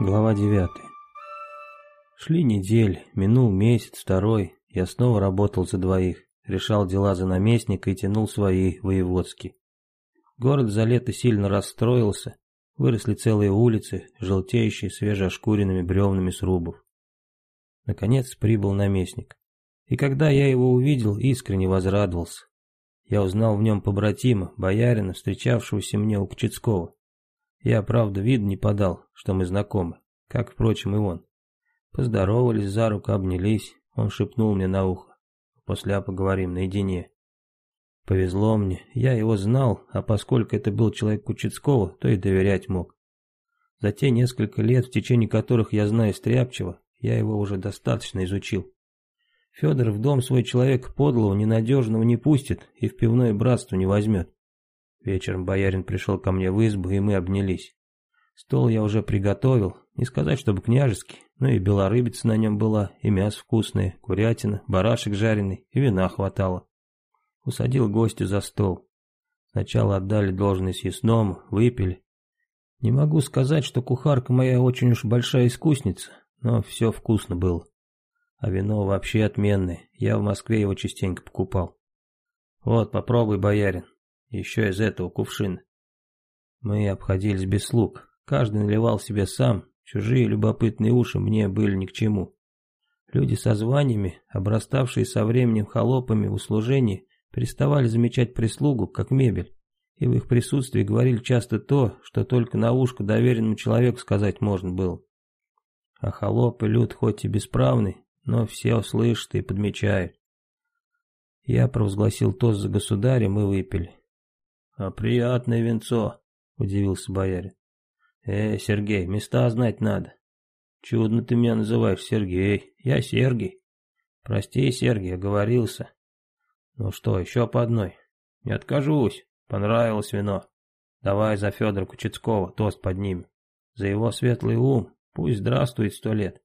Глава 9. Шли недели, минул месяц, второй, я снова работал за двоих, решал дела за наместника и тянул свои воеводские. Город за лето сильно расстроился, выросли целые улицы, желтеющие свежеошкуренными бревнами срубов. Наконец прибыл наместник. И когда я его увидел, искренне возрадовался. Я узнал в нем побратима, боярина, встречавшегося мне у Кочетского. Я, правда, вид не подал, что мы знакомы, как, впрочем, и он. Поздоровались за руку, обнялись, он шепнул мне на ухо. После поговорим наедине. Повезло мне, я его знал, а поскольку это был человек Кучецкого, то и доверять мог. За те несколько лет, в течение которых я знаю Стряпчева, я его уже достаточно изучил. Федор в дом свой человек подлого, ненадежного не пустит и в пивное братство не возьмет. Вечером боярин пришел ко мне в избу, и мы обнялись. Стол я уже приготовил, не сказать, чтобы княжеский, но и белорыбица на нем была, и мясо вкусное, курятина, барашек жареный, и вина хватало. Усадил гостя за стол. Сначала отдали должное съестному, выпили. Не могу сказать, что кухарка моя очень уж большая искусница, но все вкусно было. А вино вообще отменное, я в Москве его частенько покупал. Вот, попробуй, боярин, еще из этого кувшина. Мы обходились без слуг, каждый наливал себе сам, чужие любопытные уши мне были ни к чему. Люди со званиями, обраставшие со временем холопами в услужении, переставали замечать прислугу, как мебель, и в их присутствии говорили часто то, что только на ушко доверенному человеку сказать можно было. А холопы люд хоть и бесправный, но все услышат и подмечают. Я провозгласил тост за государем и выпили. «А приятное венцо», — удивился боярин. «Э, Сергей, места знать надо. Чудно ты меня называешь Сергей. Я Сергей. Прости, Сергей, оговорился. Ну что, еще по одной? Не откажусь. Понравилось вино. Давай за Федора Кучецкого тост поднимем. За его светлый ум. Пусть здравствует сто лет.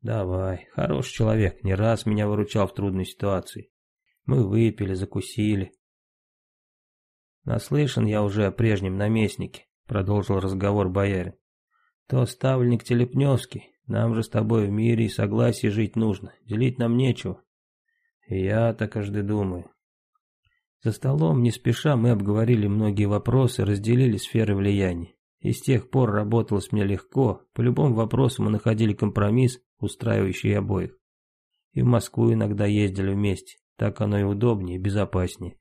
Давай, хороший человек, не раз меня выручал в трудной ситуации. Мы выпили, закусили. Наслышан я уже о прежнем наместнике, продолжил разговор боярин. То ставленник Телепневский, нам же с тобой в мире и согласии жить нужно, делить нам нечего. Я так каждый думаю. За столом, не спеша, мы обговорили многие вопросы, разделили сферы влияния. И с тех пор работалось мне легко, по любому вопросу мы находили компромисс, устраивающий обоих. И в Москву иногда ездили вместе, так оно и удобнее и безопаснее.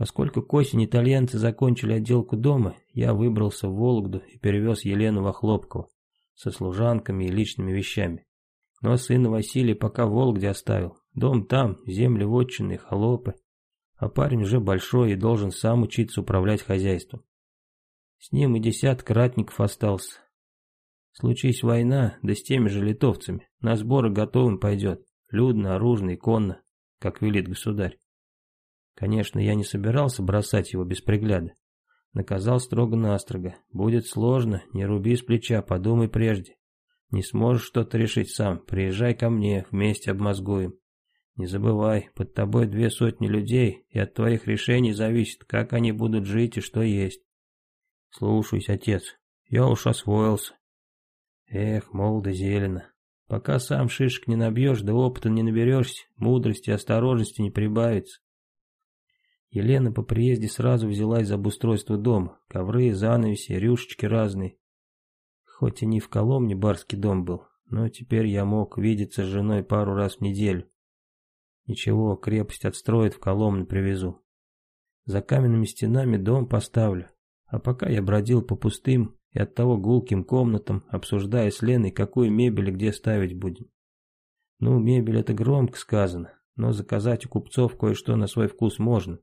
Поскольку к осени итальянцы закончили отделку дома, я выбрался в Вологду и перевез Елену во Хлопково со служанками и личными вещами. Но сына Василия пока в Вологде оставил. Дом там, земли вотчины, холопы. А парень уже большой и должен сам учиться управлять хозяйством. С ним и десяток ратников остался. Случись война, да с теми же литовцами, на сборы готовым пойдет, людно, оружно и конно, как велит государь. Конечно, я не собирался бросать его без пригляда. Наказал строго-настрого. Будет сложно, не руби с плеча, подумай прежде. Не сможешь что-то решить сам, приезжай ко мне, вместе обмозгуем. Не забывай, под тобой две сотни людей, и от твоих решений зависит, как они будут жить и что есть. Слушаюсь, отец, я уж освоился. Эх, молодо зелено. Пока сам шишек не набьешь, да опыта не наберешься, мудрости и осторожности не прибавится. Елена по приезде сразу взялась за обустройство дома. Ковры, занавеси, рюшечки разные. Хоть и не в Коломне барский дом был, но теперь я мог видеться с женой пару раз в неделю. Ничего, крепость отстроит, в Коломну привезу. За каменными стенами дом поставлю. А пока я бродил по пустым и оттого гулким комнатам, обсуждая с Леной, какую мебель и где ставить будем. Ну, мебель это громко сказано, но заказать у купцов кое-что на свой вкус можно.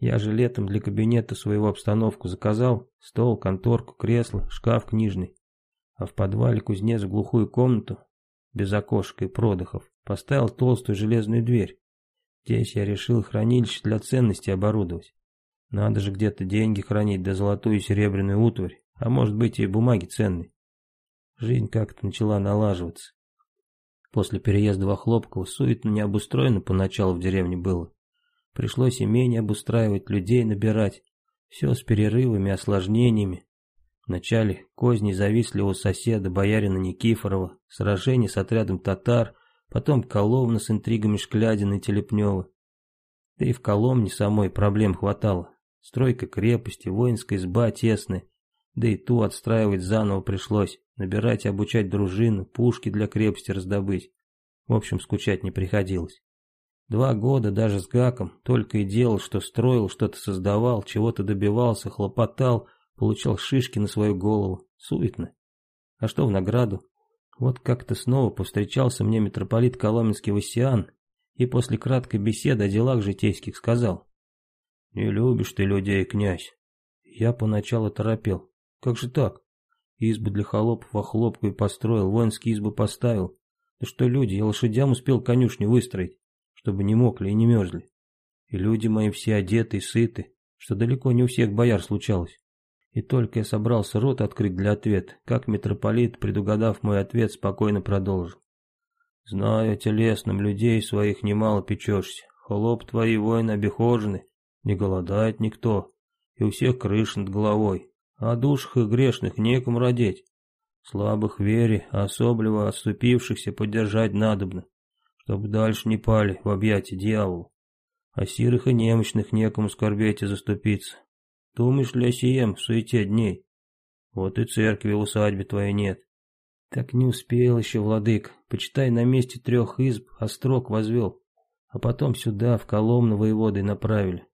Я же летом для кабинета своего обстановку заказал, стол, конторку, кресло, шкаф книжный. А в подвале кузнец в глухую комнату, без окошек и продыхов, поставил толстую железную дверь. Здесь я решил хранилище для ценностей оборудовать. Надо же где-то деньги хранить, да золотую и серебряную утварь, а может быть и бумаги ценные. Жизнь как-то начала налаживаться. После переезда во Хлопково суетно не обустроено поначалу в деревне было. Пришлось имение обустраивать, людей набирать. Все с перерывами, осложнениями. Вначале козни завистливого соседа, боярина Никифорова, сражение с отрядом татар, потом Коломна с интригами Шклядина и Телепнева. Да и в Коломне самой проблем хватало. Стройка крепости, воинская изба тесная, да и ту отстраивать заново пришлось, набирать и обучать дружину, пушки для крепости раздобыть. В общем, скучать не приходилось. Два года даже с Гаком только и делал, что строил, что-то создавал, чего-то добивался, хлопотал, получал шишки на свою голову. Суетно. А что в награду? Вот как-то снова повстречался мне митрополит Коломенский Васиан и после краткой беседы о делах житейских сказал. «Не любишь ты людей, князь». Я поначалу торопел. «Как же так? Избы для холопов охлопку и построил, воинские избы поставил. Да что люди, я лошадям успел конюшни выстроить, чтобы не мокли и не мерзли. И люди мои все одеты и сыты, что далеко не у всех бояр случалось. И только я собрался рот открыть для ответа, как митрополит, предугадав мой ответ, спокойно продолжил. Знаю, телесным людей своих немало печешься. Холоп твои воины обихожены, не голодает никто, и у всех крыш над головой. А душах и грешных некому родить. Слабых вере, особливо отступившихся поддержать надобно, чтобы дальше не пали в объятия дьяволу. А сирых и немощных некому скорбеть и заступиться. Думаешь ли о сием в суете дней? Вот и церкви в усадьбе твоей нет. Так не успел еще, владык. Почитай, на месте трех изб острог возвел. А потом сюда, в Коломну воеводой направили.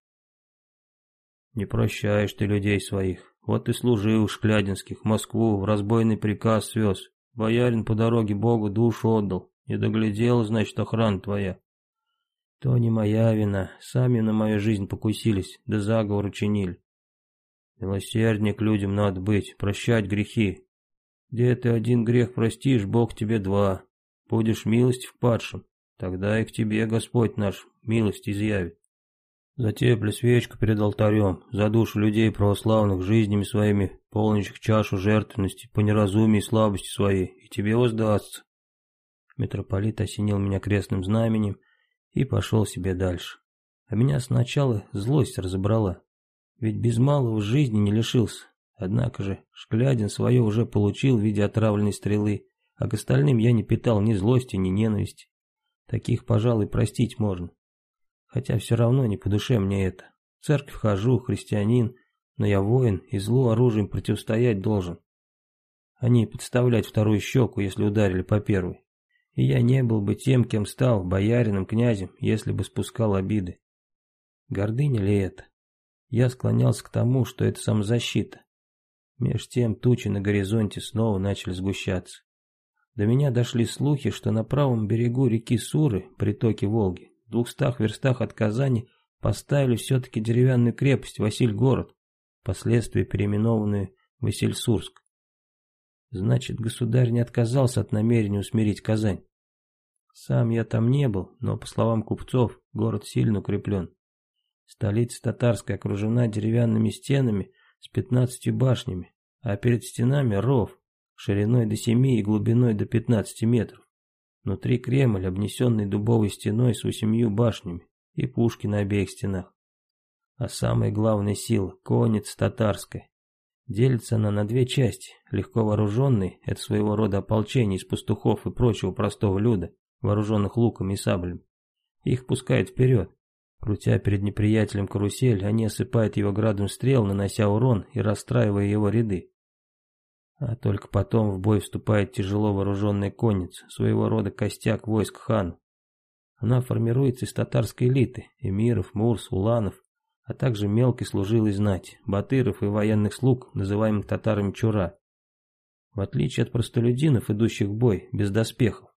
Не прощаешь ты людей своих. Вот и служил у Шклядинских, Москву, в разбойный приказ свез. Боярин по дороге Богу душу отдал. Не доглядел, значит, охрана твоя. То не моя вина. Сами на мою жизнь покусились, да заговор учинили. Милосерднее людям надо быть, прощать грехи. Где ты один грех простишь, Бог тебе два. Будешь милость в падшем, тогда и к тебе Господь наш милость изъявит. Затепли свечку перед алтарем, за душу людей православных жизнями своими, полнящих чашу жертвенности по неразумию и слабости своей, и тебе воздастся. Митрополит осенил меня крестным знаменем и пошел себе дальше. А меня сначала злость разобрала. Ведь без малого жизни не лишился. Однако же Шклядин свое уже получил в виде отравленной стрелы, а к остальным я не питал ни злости, ни ненависти. Таких, пожалуй, простить можно. Хотя все равно не по душе мне это. В церковь хожу, христианин, но я воин и злу оружием противостоять должен. А не подставлять вторую щеку, если ударили по первой. И я не был бы тем, кем стал, боярином, князем, если бы спускал обиды. Гордыня ли это? Я склонялся к тому, что это самозащита. Меж тем тучи на горизонте снова начали сгущаться. До меня дошли слухи, что на правом берегу реки Суры, притоке Волги, в двухстах верстах от Казани, поставили все-таки деревянную крепость Василь-город, впоследствии переименованную Васильсурск. Значит, государь не отказался от намерения усмирить Казань. Сам я там не был, но, по словам купцов, город сильно укреплен. Столица татарская окружена деревянными стенами с пятнадцатью башнями, а перед стенами ров, шириной до семи и глубиной до пятнадцати метров. Внутри Кремль, обнесенный дубовой стеной с восемью башнями и пушки на обеих стенах. А самая главная сила – конец татарская. Делится она на две части. Легко вооруженный – это своего рода ополчение из пастухов и прочего простого люда, вооруженных луками и саблями. Их пускают вперед, Крутя перед неприятелем карусель, они осыпают его градом стрел, нанося урон и расстраивая его ряды. А только потом в бой вступает тяжело вооруженная конница, своего рода костяк войск хан. Она формируется из татарской элиты, эмиров, мурс, уланов, а также мелкой служилой знать, батыров и военных слуг, называемых татарами чура. В отличие от простолюдинов, идущих в бой без доспехов,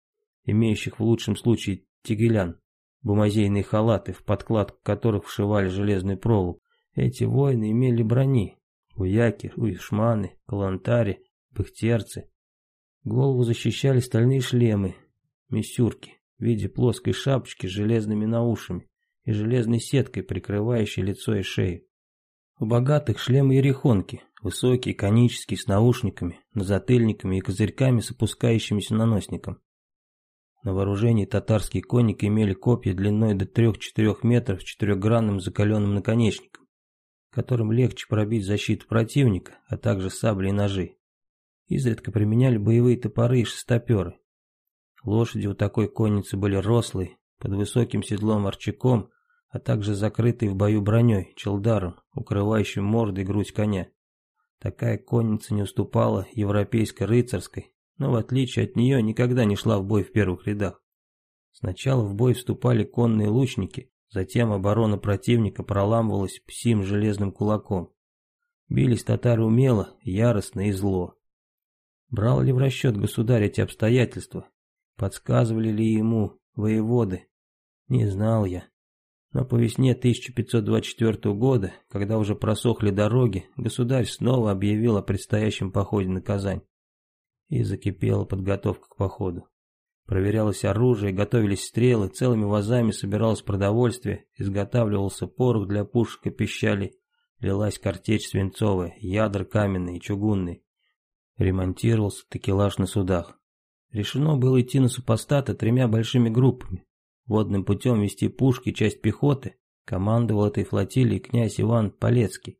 имеющих в лучшем случае тигелян, бумазейные халаты, в подкладку которых вшивали железный проволок. Эти воины имели брони. Уяки, уишманы, калантари, бахтерцы. Голову защищали стальные шлемы, мисюрки, в виде плоской шапочки с железными наушами и железной сеткой, прикрывающей лицо и шею. У богатых шлемы ерехонки, высокие, конические, с наушниками, назатыльниками и козырьками с опускающимся наносником. На вооружении татарские конники имели копья длиной до 3-4 метров с четырехгранным закаленным наконечником. которым легче пробить защиту противника, а также сабли и ножи. Изредка применяли боевые топоры и шестоперы. Лошади у такой конницы были рослые, под высоким седлом арчаком, а также закрытые в бою броней, челдаром, укрывающим морды и грудь коня. Такая конница не уступала европейской рыцарской, но в отличие от нее никогда не шла в бой в первых рядах. Сначала в бой вступали конные лучники, затем оборона противника проламывалась псим железным кулаком. Бились татары умело, яростно и зло. Брал ли в расчет государь эти обстоятельства? Подсказывали ли ему воеводы? Не знал я. Но по весне 1524 года, когда уже просохли дороги, государь снова объявил о предстоящем походе на Казань. И закипела подготовка к походу. Проверялось оружие, готовились стрелы, целыми вазами собиралось продовольствие, изготавливался порох для пушек и пищали, лилась картечь свинцовая, ядра каменные и чугунные. Ремонтировался такелаж на судах. Решено было идти на супостата тремя большими группами. Водным путем вести пушки, часть пехоты. Командовал этой флотилией князь Иван Полецкий.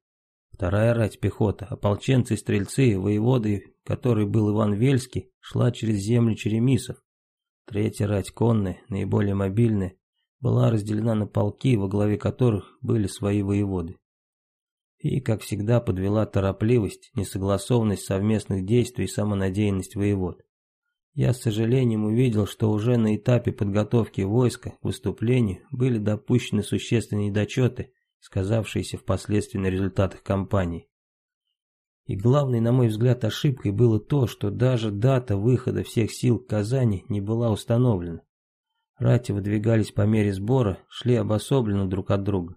Вторая рать пехота, ополченцы стрельцы, воеводы, который был Иван Вельский, шла через земли черемисов. Третья рать конная, наиболее мобильная, была разделена на полки, во главе которых были свои воеводы. И, как всегда, подвела торопливость, несогласованность совместных действий и самонадеянность воевод. Я с сожалением увидел, что уже на этапе подготовки войска к выступлению были допущены существенные недочеты, сказавшиеся впоследствии на результатах кампании. И главной, на мой взгляд, ошибкой было то, что даже дата выхода всех сил к Казани не была установлена. Рати выдвигались по мере сбора, шли обособленно друг от друга.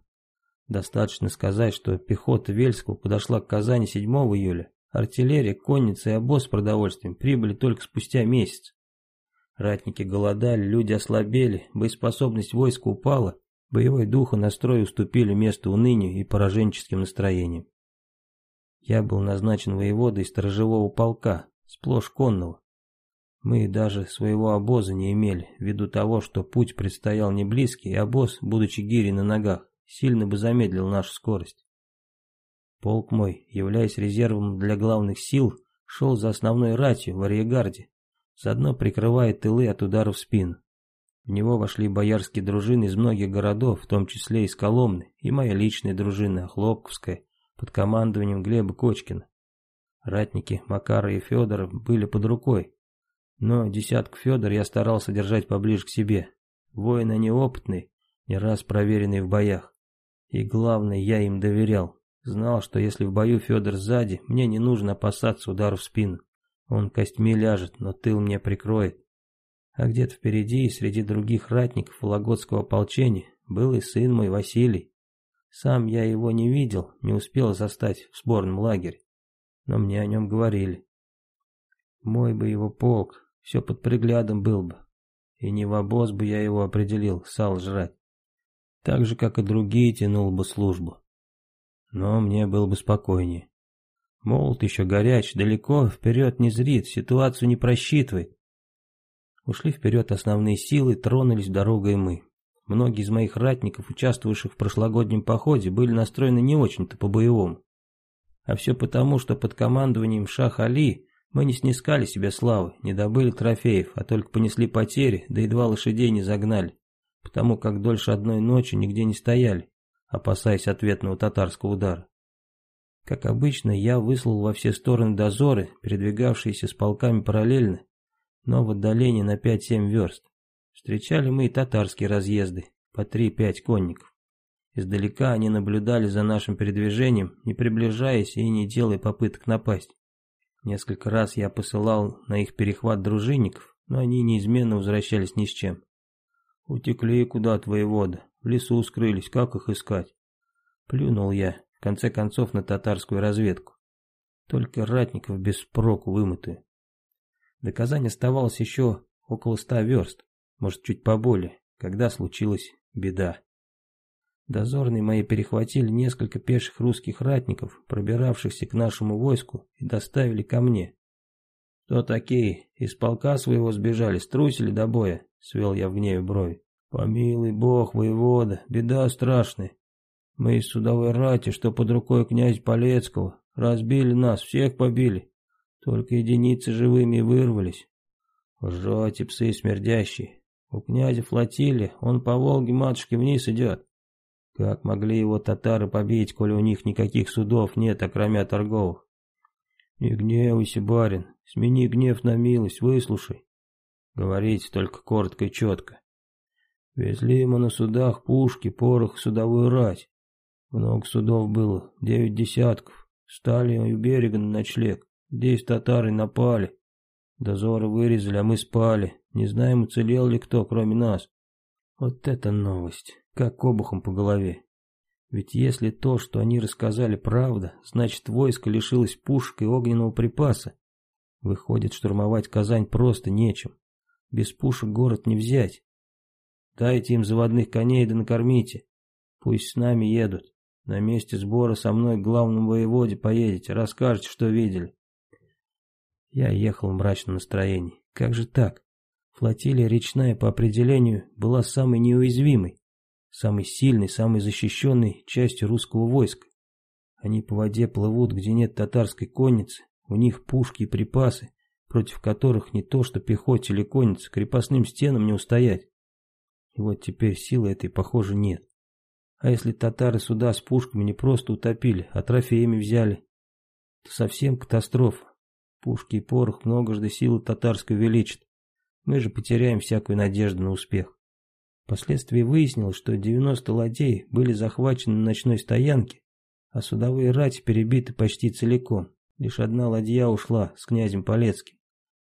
Достаточно сказать, что пехота Вельского подошла к Казани 7 июля, артиллерия, конница и обоз с продовольствием прибыли только спустя месяц. Ратники голодали, люди ослабели, боеспособность войска упала, боевой дух и настрой уступили место унынию и пораженческим настроениям. Я был назначен воеводой сторожевого полка, сплошь конного. Мы даже своего обоза не имели, ввиду того, что путь предстоял не близкий, и обоз, будучи гири на ногах, сильно бы замедлил нашу скорость. Полк мой, являясь резервом для главных сил, шел за основной ратью в арьегарде, заодно прикрывая тылы от ударов в спину. В него вошли боярские дружины из многих городов, в том числе из Коломны, и моя личная дружина, Хлопковская, под командованием Глеба Кочкина. Ратники Макара и Федора были под рукой, но десятку Федор я старался держать поближе к себе. Воины они опытные, не раз проверенные в боях. И главное, я им доверял. Знал, что если в бою Федор сзади, мне не нужно опасаться удара в спину. Он костьми ляжет, но тыл мне прикроет. А где-то впереди, среди других ратников Вологодского ополчения, был и сын мой Василий. Сам я его не видел, не успел застать в сборном лагере, но мне о нем говорили. Мой бы его полк, все под приглядом был бы, и не в обоз бы я его определил, сал жрать. Так же, как и другие, тянул бы службу. Но мне было бы спокойнее. Молот еще горяч, далеко вперед не зрит, ситуацию не просчитывает. Ушли вперед основные силы, тронулись дорогой мы. Многие из моих ратников, участвовавших в прошлогоднем походе, были настроены не очень-то по-боевому. А все потому, что под командованием Шах Али мы не снискали себе славы, не добыли трофеев, а только понесли потери, да едва лошадей не загнали, потому как дольше одной ночи нигде не стояли, опасаясь ответного татарского удара. Как обычно, я выслал во все стороны дозоры, передвигавшиеся с полками параллельно, но в отдалении на 5-7 верст. Встречали мы и татарские разъезды, по 3-5 конников. Издалека они наблюдали за нашим передвижением, не приближаясь и не делая попыток напасть. Несколько раз я посылал на их перехват дружинников, но они неизменно возвращались ни с чем. Утекли куда-то воевода, в лесу скрылись, как их искать? Плюнул я, в конце концов, на татарскую разведку. Только ратников без проку вымытые. До Казани оставалось еще около ста верст может чуть поболее, когда случилась беда. Дозорные мои перехватили несколько пеших русских ратников, пробиравшихся к нашему войску, и доставили ко мне. «Кто такие? Из полка своего сбежали, струсили до боя?» — свел я в гневе брови. «Помилуй бог, воевода, беда страшная. Мы из судовой рати, что под рукой князь Полецкого, разбили нас, всех побили. Только единицы живыми вырвались. Лжете, псы смердящие. У князя флотилия, он по Волге матушке вниз идет. Как могли его татары побить, коли у них никаких судов нет, окромя торговых? Не гневайся, барин, смени гнев на милость, выслушай. Говорите только коротко и четко. Везли мы на судах пушки, порох, судовую рать. Много судов было, девять десятков. Стали у берега на ночлег. Здесь татары напали. Дозоры вырезали, а мы спали. Не знаем, уцелел ли кто, кроме нас. Вот это новость. Как обухом по голове. Ведь если то, что они рассказали, правда, значит войско лишилось пушек и огненного припаса. Выходит, штурмовать Казань просто нечем. Без пушек город не взять. Дайте им заводных коней да накормите. Пусть с нами едут. На месте сбора со мной к главному воеводе поедете, расскажете, что видели. Я ехал в мрачном настроении. Как же так? Флотилия речная по определению была самой неуязвимой, самой сильной, самой защищенной частью русского войска. Они по воде плывут, где нет татарской конницы, у них пушки и припасы, против которых не то что пехоте или коннице, крепостным стенам не устоять. И вот теперь силы этой, похоже, нет. А если татары суда с пушками не просто утопили, а трофеями взяли, то совсем катастрофа. Пушки и порох многожды силы татарской увеличат. Мы же потеряем всякую надежду на успех. Впоследствии выяснилось, что 90 ладей были захвачены на ночной стоянке, а судовые рати перебиты почти целиком. Лишь одна ладья ушла с князем Полецким,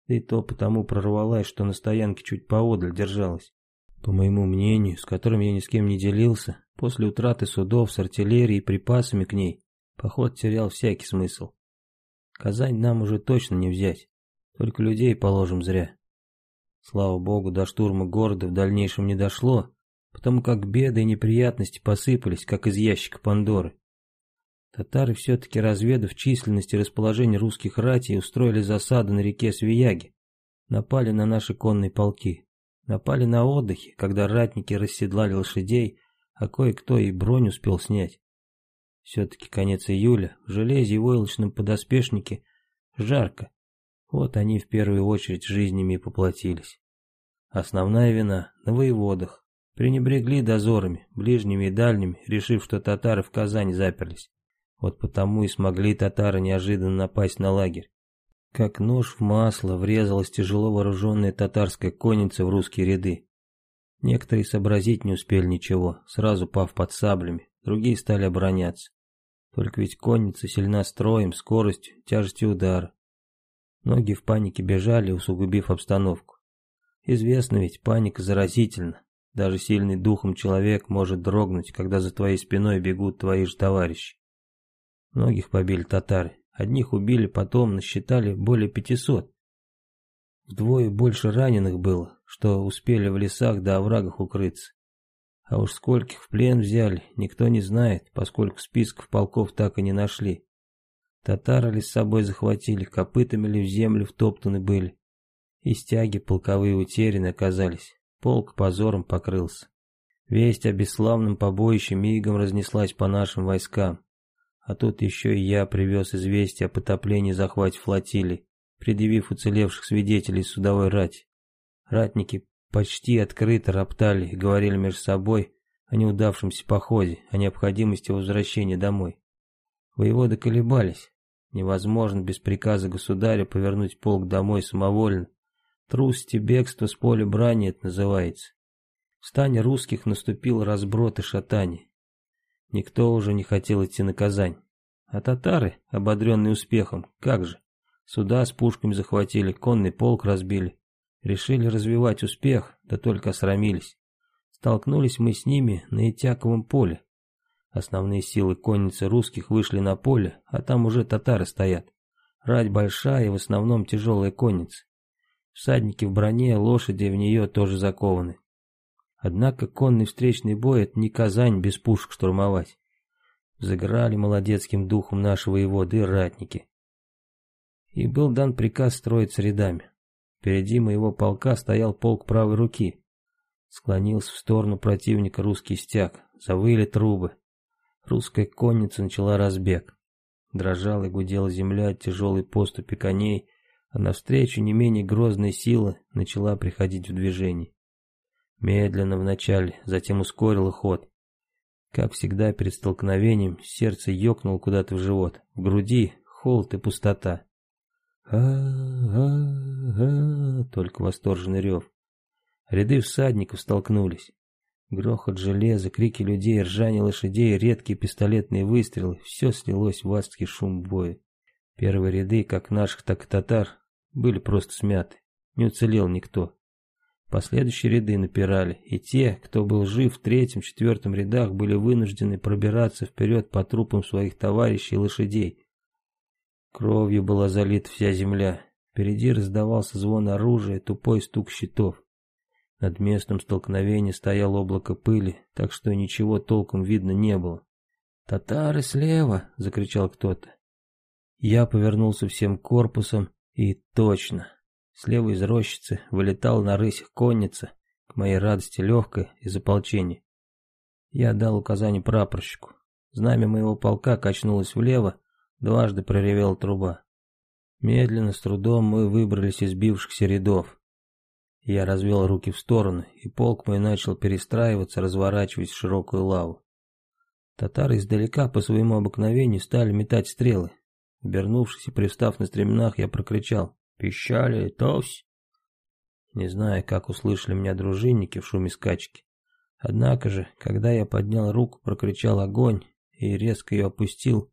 да и то потому прорвалась, что на стоянке чуть поодаль держалась. По моему мнению, с которым я ни с кем не делился, после утраты судов с артиллерией и припасами к ней, поход терял всякий смысл. Казань нам уже точно не взять, только людей положим зря. Слава богу, до штурма города в дальнейшем не дошло, потому как беды и неприятности посыпались, как из ящика Пандоры. Татары все-таки разведав численность и расположение русских ратей, устроили засаду на реке Свияги, напали на наши конные полки. Напали на отдыхе, когда ратники расседлали лошадей, а кое-кто и бронь успел снять. Все-таки конец июля, в железе и войлочном подоспешнике жарко. Вот они в первую очередь жизнями и поплатились. Основная вина на воеводах. Пренебрегли дозорами, ближними и дальними, решив, что татары в Казань заперлись. Вот потому и смогли татары неожиданно напасть на лагерь. Как нож в масло врезалась тяжело вооруженная татарская конница в русские ряды. Некоторые сообразить не успели ничего, сразу пав под саблями, другие стали обороняться. Только ведь конница сильна строем, скоростью, тяжестью удара. Многие в панике бежали, усугубив обстановку. Известно ведь, паника заразительна. Даже сильный духом человек может дрогнуть, когда за твоей спиной бегут твои же товарищи. Многих побили татары, Одних убили, потом насчитали более пятисот. Вдвое больше раненых было, что успели в лесах да оврагах укрыться. А уж скольких в плен взяли, никто не знает, поскольку списков полков так и не нашли. Татары ли с собой захватили, копытами ли в землю втоптаны были. И стяги полковые утеряны оказались, полк позором покрылся. Весть о бесславном побоище мигом разнеслась по нашим войскам. А тут еще и я привез известие о потоплении захвате флотилии, предъявив уцелевших свидетелей судовой рати. Ратники почти открыто роптали и говорили между собой о неудавшемся походе, о необходимости возвращения домой. Воеводы колебались. Невозможно без приказа государя повернуть полк домой самовольно. Трусость и бегство с поля брани это называется. В стане русских наступил разброд и шатание. Никто уже не хотел идти на Казань. А татары, ободренные успехом, как же? Суда с пушками захватили, конный полк разбили. Решили развивать успех, да только осрамились. Столкнулись мы с ними на Итяковом поле. Основные силы конницы русских вышли на поле, а там уже татары стоят. Рать большая и в основном тяжелая конница. Всадники в броне, лошади в нее тоже закованы. Однако конный встречный бой — это не Казань без пушек штурмовать. Заграли молодецким духом нашего воеводы и ратники. И был дан приказ строиться рядами. Впереди моего полка стоял полк правой руки. Склонился в сторону противника русский стяг, завыли трубы. русская конница начала разбег. Дрожала и гудела земля от тяжелой поступи коней, а навстречу не менее грозная сила начала приходить в движение. Медленно вначале, затем ускорила ход. Как всегда перед столкновением, сердце ёкнуло куда-то в живот, в груди холод и пустота. А-а-а, только восторженный рев. Ряды всадников столкнулись. Грохот железа, крики людей, ржание лошадей, редкие пистолетные выстрелы — все слилось в адский шум боя. Первые ряды, как наших, так и татар, были просто смяты. Не уцелел никто. Последующие ряды напирали, и те, кто был жив в третьем-четвертом рядах, были вынуждены пробираться вперед по трупам своих товарищей и лошадей. Кровью была залита вся земля. Впереди раздавался звон оружия, тупой стук щитов. Над местом столкновения стояло облако пыли, так что ничего толком видно не было. «Татары слева!» — закричал кто-то. Я повернулся всем корпусом, и точно. Слева из рощицы вылетала на рысях конница, к моей радости легкая, из ополчения. Я дал указание прапорщику. Знамя моего полка качнулось влево, дважды проревела труба. Медленно, с трудом мы выбрались из бившихся рядов. Я развел руки в стороны, и полк мой начал перестраиваться, разворачиваясь в широкую лаву. Татары издалека по своему обыкновению стали метать стрелы. Обернувшись и привстав на стременах, я прокричал «Пищали, товсь!» Не знаю, как услышали меня дружинники в шуме скачки. Однако же, когда я поднял руку, прокричал огонь и резко ее опустил,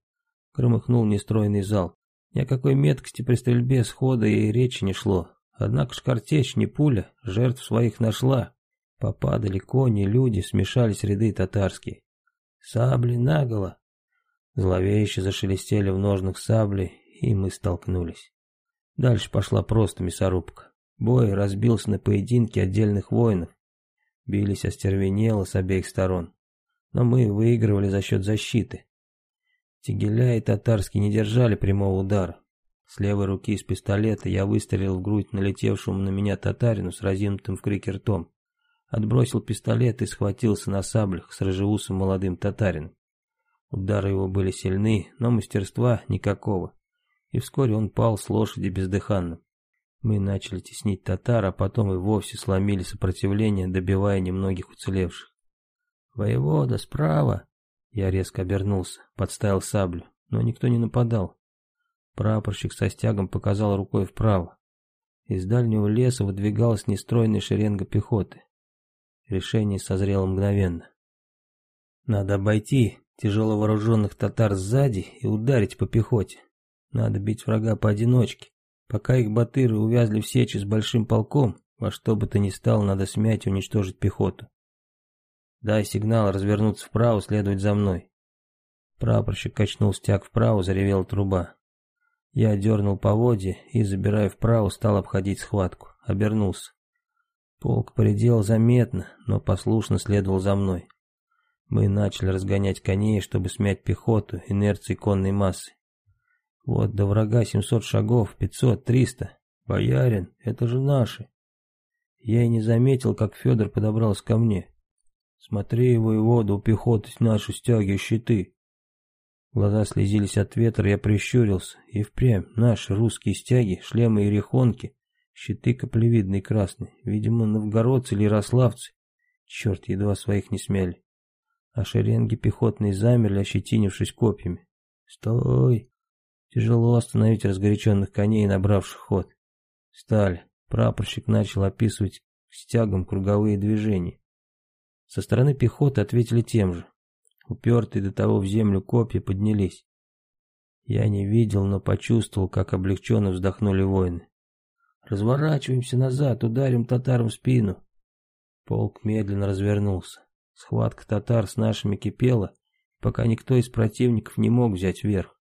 громыхнул нестройный зал. Ни о какой меткости при стрельбе схода и речи не шло. Однако ж картечь, не пуля, жертв своих нашла. Попадали кони, люди, смешались ряды татарские. Сабли наголо. Зловеще зашелестели в ножных сабли, и мы столкнулись. Дальше пошла просто мясорубка. Бой разбился на поединки отдельных воинов. Бились остервенело с обеих сторон. Но мы выигрывали за счет защиты. Тигеля и татарский не держали прямого удара. С левой руки из пистолета я выстрелил в грудь налетевшему на меня татарину с разинутым в крике ртом. Отбросил пистолет и схватился на саблях с рыжеусым молодым татарином. Удары его были сильны, но мастерства никакого. И вскоре он пал с лошади бездыханным. Мы начали теснить татар, а потом и вовсе сломили сопротивление, добивая немногих уцелевших. «Воевода, справа!» Я резко обернулся, подставил саблю, но никто не нападал. Прапорщик со стягом показал рукой вправо. Из дальнего леса выдвигалась нестройная шеренга пехоты. Решение созрело мгновенно. Надо обойти тяжело вооруженных татар сзади и ударить по пехоте. Надо бить врага поодиночке. Пока их батыры увязли в сечи с большим полком, во что бы то ни стало, надо смять и уничтожить пехоту. Дай сигнал развернуться вправо, следовать за мной. Прапорщик качнул стяг вправо, заревела труба. Я дернул поводья и, забирая вправо, стал обходить схватку. Обернулся. Полк поредел заметно, но послушно следовал за мной. Мы начали разгонять коней, чтобы смять пехоту, инерции конной массы. Вот до врага 700 шагов, 500, 300. Боярин, это же наши. Я и не заметил, как Федор подобрался ко мне. Смотри, воевода, у пехоты наши стяги щиты. Глаза слезились от ветра, я прищурился. И впрямь наши русские стяги, шлемы и рехонки, щиты каплевидные красные. Видимо, новгородцы или ярославцы. Черт, едва своих не смяли. А шеренги пехотные замерли, ощетинившись копьями. «Стой!» Тяжело остановить разгоряченных коней, набравших ход. Сталь. Прапорщик начал описывать стягом круговые движения. Со стороны пехоты ответили тем же. Упертые до того в землю копья поднялись. Я не видел, но почувствовал, как облегченно вздохнули воины. «Разворачиваемся назад, ударим татарам в спину». Полк медленно развернулся. Схватка татар с нашими кипела, пока никто из противников не мог взять верх.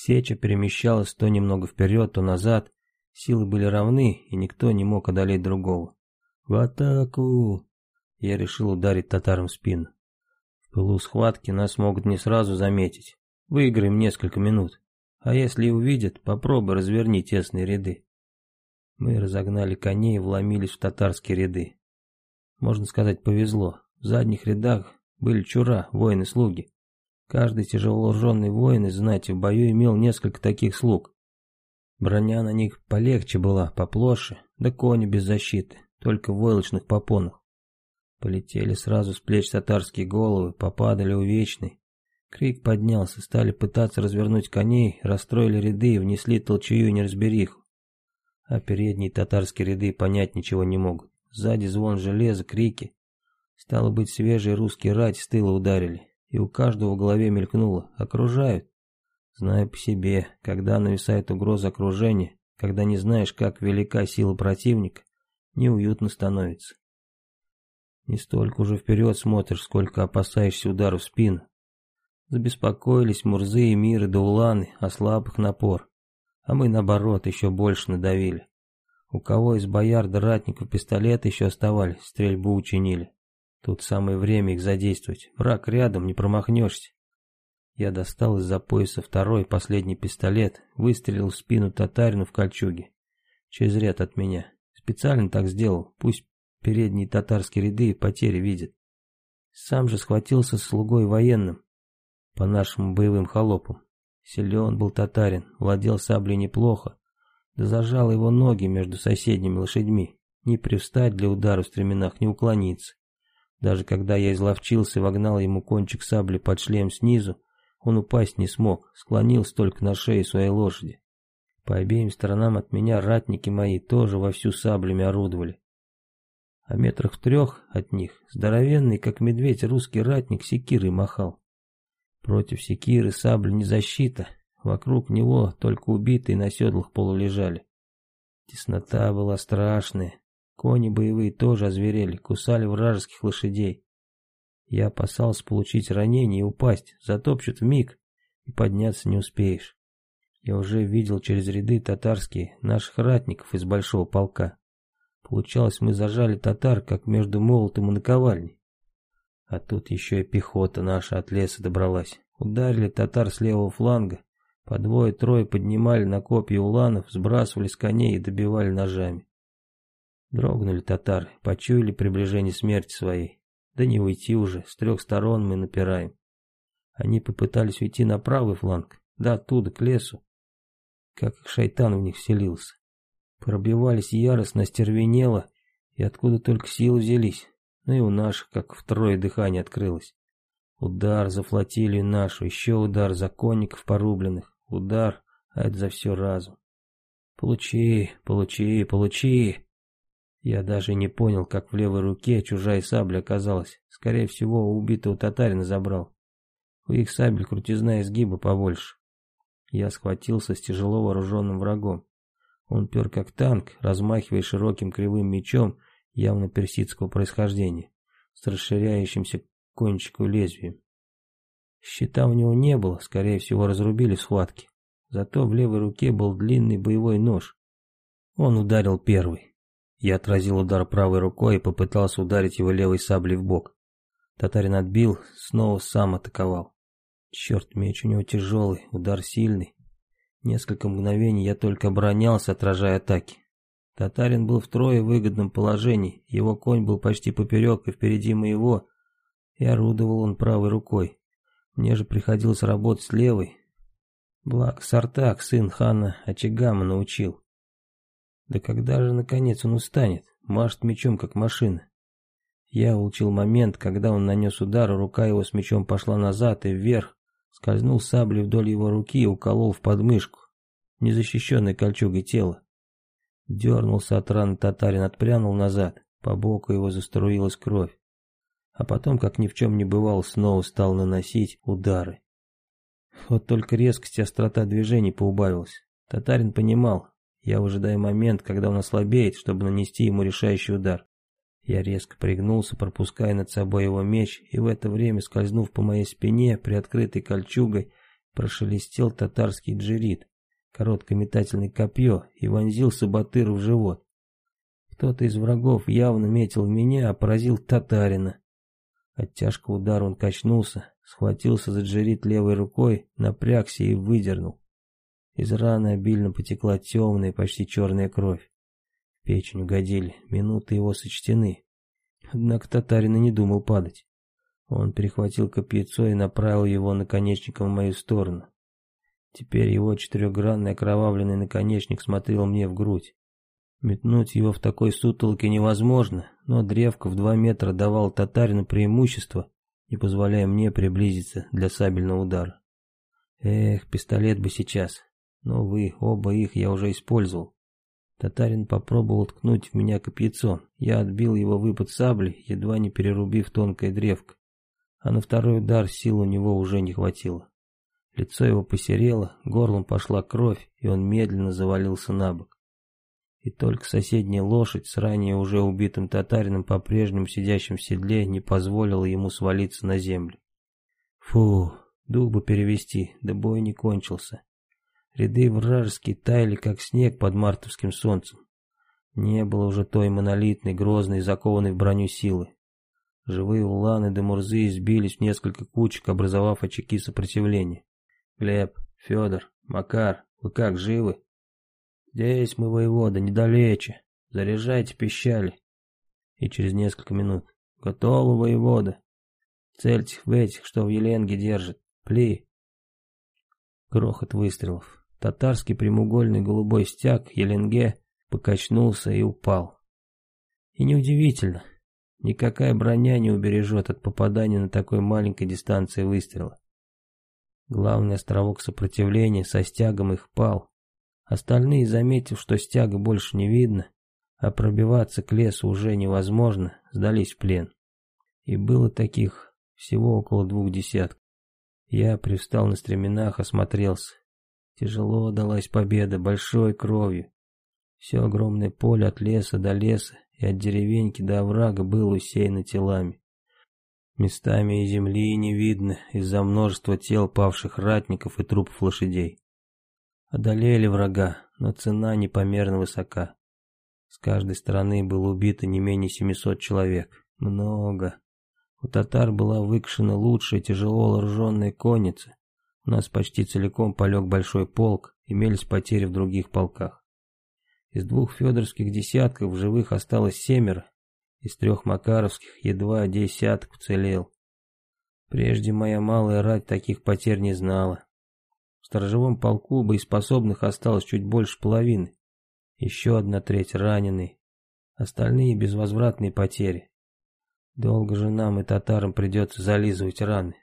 Сеча перемещалась то немного вперед, то назад. Силы были равны, и никто не мог одолеть другого. «В атаку!» Я решил ударить татарам в спину. В пылу схватки нас могут не сразу заметить. Выиграем несколько минут. А если и увидят, попробуй разверни тесные ряды. Мы разогнали коней и вломились в татарские ряды. Можно сказать, повезло. В задних рядах были чура, воины-слуги. Каждый тяжелооруженный воин из знати в бою имел несколько таких слуг. Броня на них полегче была, поплоше, да кони без защиты, только в войлочных попонах. Полетели сразу с плеч татарские головы, попадали увечные. Крик поднялся, стали пытаться развернуть коней, расстроили ряды и внесли толчую и неразбериху. А передние татарские ряды понять ничего не могут. Сзади звон железа, крики. Стало быть, свежие русские рать с тыла ударили, и у каждого в голове мелькнуло. Окружают. Знаю по себе, когда нависает угроза окружения, когда не знаешь, как велика сила противника, неуютно становится. Не столько уже вперед смотришь, сколько опасаешься удара в спину. Забеспокоились Мурзы и Миры да Уланы о слабых напор, а мы наоборот еще больше надавили. У кого из бояр да ратников пистолеты еще оставались, стрельбу учинили. Тут самое время их задействовать, враг рядом, не промахнешься. Я достал из-за пояса второй, последний пистолет, выстрелил в спину татарину в кольчуге. Через ряд от меня. Специально так сделал, пусть передние татарские ряды и потери видят. Сам же схватился с слугой военным, по нашим боевым холопам. Силен был татарин, владел саблей неплохо, да зажал его ноги между соседними лошадьми. Не привстать для удара в стременах, не уклониться. Даже когда я изловчился и вогнал ему кончик сабли под шлем снизу, он упасть не смог, склонился только на шею своей лошади. По обеим сторонам от меня ратники мои тоже вовсю саблями орудовали. А метрах в трех от них здоровенный, как медведь, русский ратник секирой махал. Против секиры сабля не защита, вокруг него только убитые на седлах полулежали. Теснота была страшная, кони боевые тоже озверели, кусали вражеских лошадей. Я опасался получить ранение и упасть, затопчут в миг, и подняться не успеешь. Я уже видел через ряды татарские, наших ратников из большого полка. Получалось, мы зажали татар, как между молотом и наковальней. А тут еще и пехота наша от леса добралась. Ударили татар с левого фланга, по двое-трое поднимали на копья уланов, сбрасывали с коней и добивали ножами. Дрогнули татары, почуяли приближение смерти своей. Да не уйти уже, с трех сторон мы напираем. Они попытались уйти на правый фланг, да оттуда, к лесу. Как шайтан в них вселился. Пробивались яростно, стервенело, и откуда только силы взялись. Ну и у наших, как второе дыхание открылось. Удар за флотилию нашу, еще удар за конников порубленных. Удар, а это за все разом. Получи, получи, получи. Я даже не понял, как в левой руке чужая сабля оказалась. Скорее всего, убитого татарина забрал. У их сабель крутизна изгиба побольше. Я схватился с тяжело вооруженным врагом. Он пер как танк, размахивая широким кривым мечом, явно персидского происхождения, с расширяющимся кончиком лезвием. Щита у него не было, скорее всего, разрубили в схватке. Зато в левой руке был длинный боевой нож. Он ударил первый. Я отразил удар правой рукой и попытался ударить его левой саблей в бок. Татарин отбил, снова сам атаковал. Черт, меч у него тяжелый, удар сильный. Несколько мгновений я только оборонялся, отражая атаки. Татарин был втрое в выгодном положении, его конь был почти поперек и впереди моего, и орудовал он правой рукой. Мне же приходилось работать с левой. Благ Сартак, сын хана Очагама, научил. Да когда же, наконец, он устанет? Машет мечом, как машина. Я улучил момент, когда он нанес удар, рука его с мечом пошла назад и вверх, скользнул саблей вдоль его руки и уколол в подмышку, незащищенной кольчугой тела. Дернулся от раны татарин, отпрянул назад, по боку его заструилась кровь. А потом, как ни в чем не бывало, снова стал наносить удары. Вот только резкость и острота движений поубавилась. Татарин понимал, я выжидаю момент, когда он ослабеет, чтобы нанести ему решающий удар. Я резко пригнулся, пропуская над собой его меч, и в это время, скользнув по моей спине, приоткрытой кольчугой, прошелестел татарский джерит, короткое метательное копье, и вонзился батыру в живот. Кто-то из врагов явно метил в меня, а поразил татарина. От тяжкого удара он качнулся, схватился за джерит левой рукой, напрягся и выдернул. Из раны обильно потекла темная, почти черная кровь. В печень угодили, минуты его сочтены. Однако татарин и не думал падать. Он перехватил копьецо и направил его наконечником в мою сторону. Теперь его четырехгранный окровавленный наконечник смотрел мне в грудь. Метнуть его в такой сутолке невозможно, но древко в два метра давал татарину преимущество, не позволяя мне приблизиться для сабельного удара. Эх, пистолет бы сейчас. Но, вы, оба их я уже использовал. Татарин попробовал ткнуть в меня копьецом. Я отбил его выпад сабли, едва не перерубив тонкое древко. А на второй удар сил у него уже не хватило. Лицо его посерело, горлом пошла кровь, и он медленно завалился на бок. И только соседняя лошадь с ранее уже убитым татарином по-прежнему сидящим в седле не позволила ему свалиться на землю. Фу, дух бы перевести, да бой не кончился. Ряды вражеские таяли, как снег под мартовским солнцем. Не было уже той монолитной, грозной, закованной в броню силы. Живые уланы да мурзы сбились в несколько кучек, образовав очаги сопротивления. Глеб, Федор, Макар, вы как, живы? Здесь мы, воевода, недалече. Заряжайте пищали. И через несколько минут. Готово, воевода. Цельте в этих, что в Еленге держит. Пли. Грохот выстрелов. Татарский прямоугольный голубой стяг Еленге покачнулся и упал. И неудивительно, никакая броня не убережет от попадания на такой маленькой дистанции выстрела. Главный островок сопротивления со стягом их пал. Остальные, заметив, что стяга больше не видно, а пробиваться к лесу уже невозможно, сдались в плен. И было таких всего около двух десятков. Я привстал на стременах, осмотрелся. Тяжело далась победа, большой кровью. Все огромное поле от леса до леса и от деревеньки до оврага было усеяно телами. Местами и земли не видно из-за множества тел павших ратников и трупов лошадей. Одолели врага, но цена непомерно высока. С каждой стороны было убито не менее 700 человек. Много. У татар была выкашена лучшая тяжело вооруженная конница, у нас почти целиком полег большой полк, имелись потери в других полках. Из двух федорских десятков в живых осталось семеро, из трех макаровских едва десяток уцелел. Прежде моя малая рать таких потерь не знала. В сторожевом полку боеспособных осталось чуть больше половины. Еще одна треть раненые. Остальные безвозвратные потери. Долго же нам и татарам придется зализывать раны.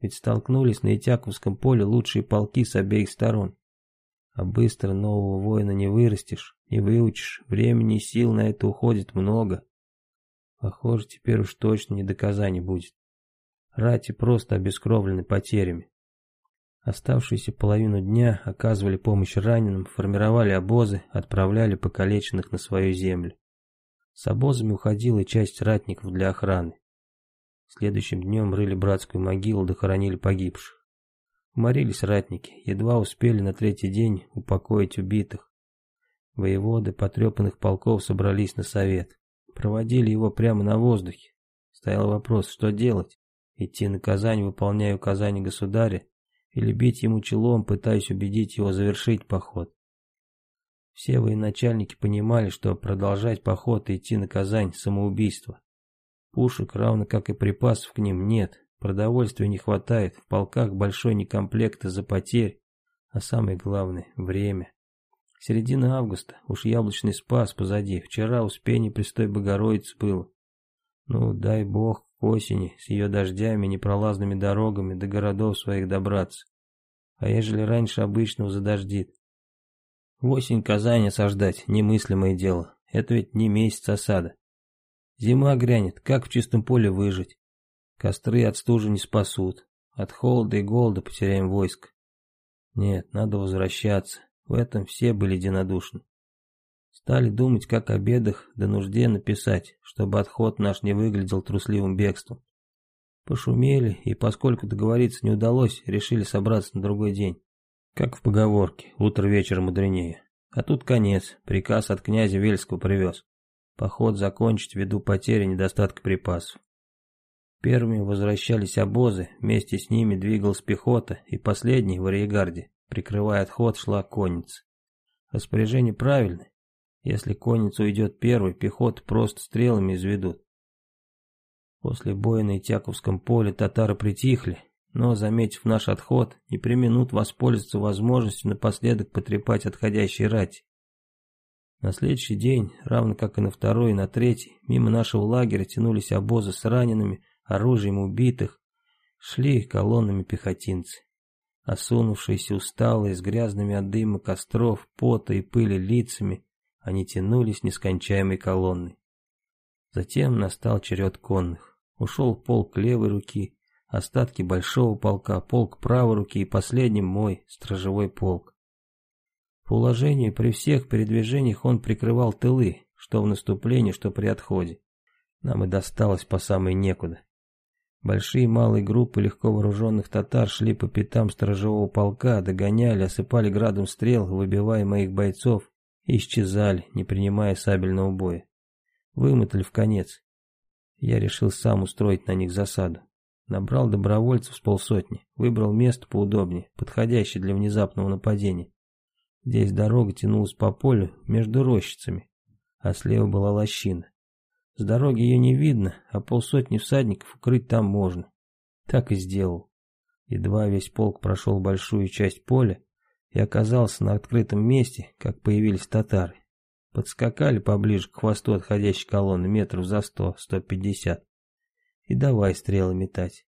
Ведь столкнулись на Итяковском поле лучшие полки с обеих сторон. А быстро нового воина не вырастешь, не выучишь, времени и сил на это уходит много. Похоже, теперь уж точно не до Казани будет. Рати просто обескровлены потерями. Оставшуюся половину дня оказывали помощь раненым, формировали обозы, отправляли покалеченных на свою землю. С обозами уходила часть ратников для охраны. Следующим днем рыли братскую могилу, дохоронили погибших. Уморились ратники, едва успели на третий день упокоить убитых. Воеводы потрепанных полков собрались на совет. Проводили его прямо на воздухе. Стоял вопрос, что делать? Идти на Казань, выполняя указания государя, или бить ему челом, пытаясь убедить его завершить поход. Все военачальники понимали, что продолжать поход и идти на Казань – самоубийство. Пушек, равно как и припасов к ним, нет. Продовольствия не хватает, в полках большой некомплект из-за потерь. А самое главное – время. Середина августа, уж яблочный спас позади, вчера успение Престой Богородицы было. Ну, дай бог, к осени, с ее дождями, непролазными дорогами до городов своих добраться. А ежели раньше обычного задождит? В осень Казань осаждать – немыслимое дело. Это ведь не месяц осада. Зима грянет, как в чистом поле выжить? Костры от стужи не спасут. От холода и голода потеряем войск. Нет, надо возвращаться. В этом все были единодушны. Стали думать, как о бедах до нужде написать, чтобы отход наш не выглядел трусливым бегством. Пошумели, и поскольку договориться не удалось, решили собраться на другой день. Как в поговорке, утро вечер мудренее. А тут конец, приказ от князя Вельского привез. Поход закончить ввиду потери недостатка припасов. Первыми возвращались обозы, вместе с ними двигалась пехота, и последний в арьегарде, прикрывая отход, шла конница. Распоряжение правильное. Если конница уйдет первой, пехоту просто стрелами изведут. После боя на Итяковском поле татары притихли, но, заметив наш отход, не применут воспользоваться возможностью напоследок потрепать отходящие рати. На следующий день, равно как и на второй и на третий, мимо нашего лагеря тянулись обозы с ранеными, оружием убитых, шли колоннами пехотинцы. Осунувшиеся, усталые, с грязными от дыма костров, пота и пыли лицами, они тянулись нескончаемой колонной. Затем настал черед конных. Ушел полк левой руки, остатки большого полка, полк правой руки и последним мой, стражевой полк. По уложению при всех передвижениях он прикрывал тылы, что в наступлении, что при отходе. Нам и досталось по самой некуда. Большие и малые группы легко вооруженных татар шли по пятам сторожевого полка, догоняли, осыпали градом стрел, выбивая моих бойцов, и исчезали, не принимая сабельного боя. Вымотали в конец. Я решил сам устроить на них засаду. Набрал добровольцев с полсотни, выбрал место поудобнее, подходящее для внезапного нападения. Здесь дорога тянулась по полю между рощицами, а слева была лощина. С дороги ее не видно, а полсотни всадников укрыть там можно. Так и сделал. Едва весь полк прошел большую часть поля и оказался на открытом месте, как появились татары. Подскакали поближе к хвосту отходящей колонны метров за сто-сто пятьдесят. И давай стрелы метать.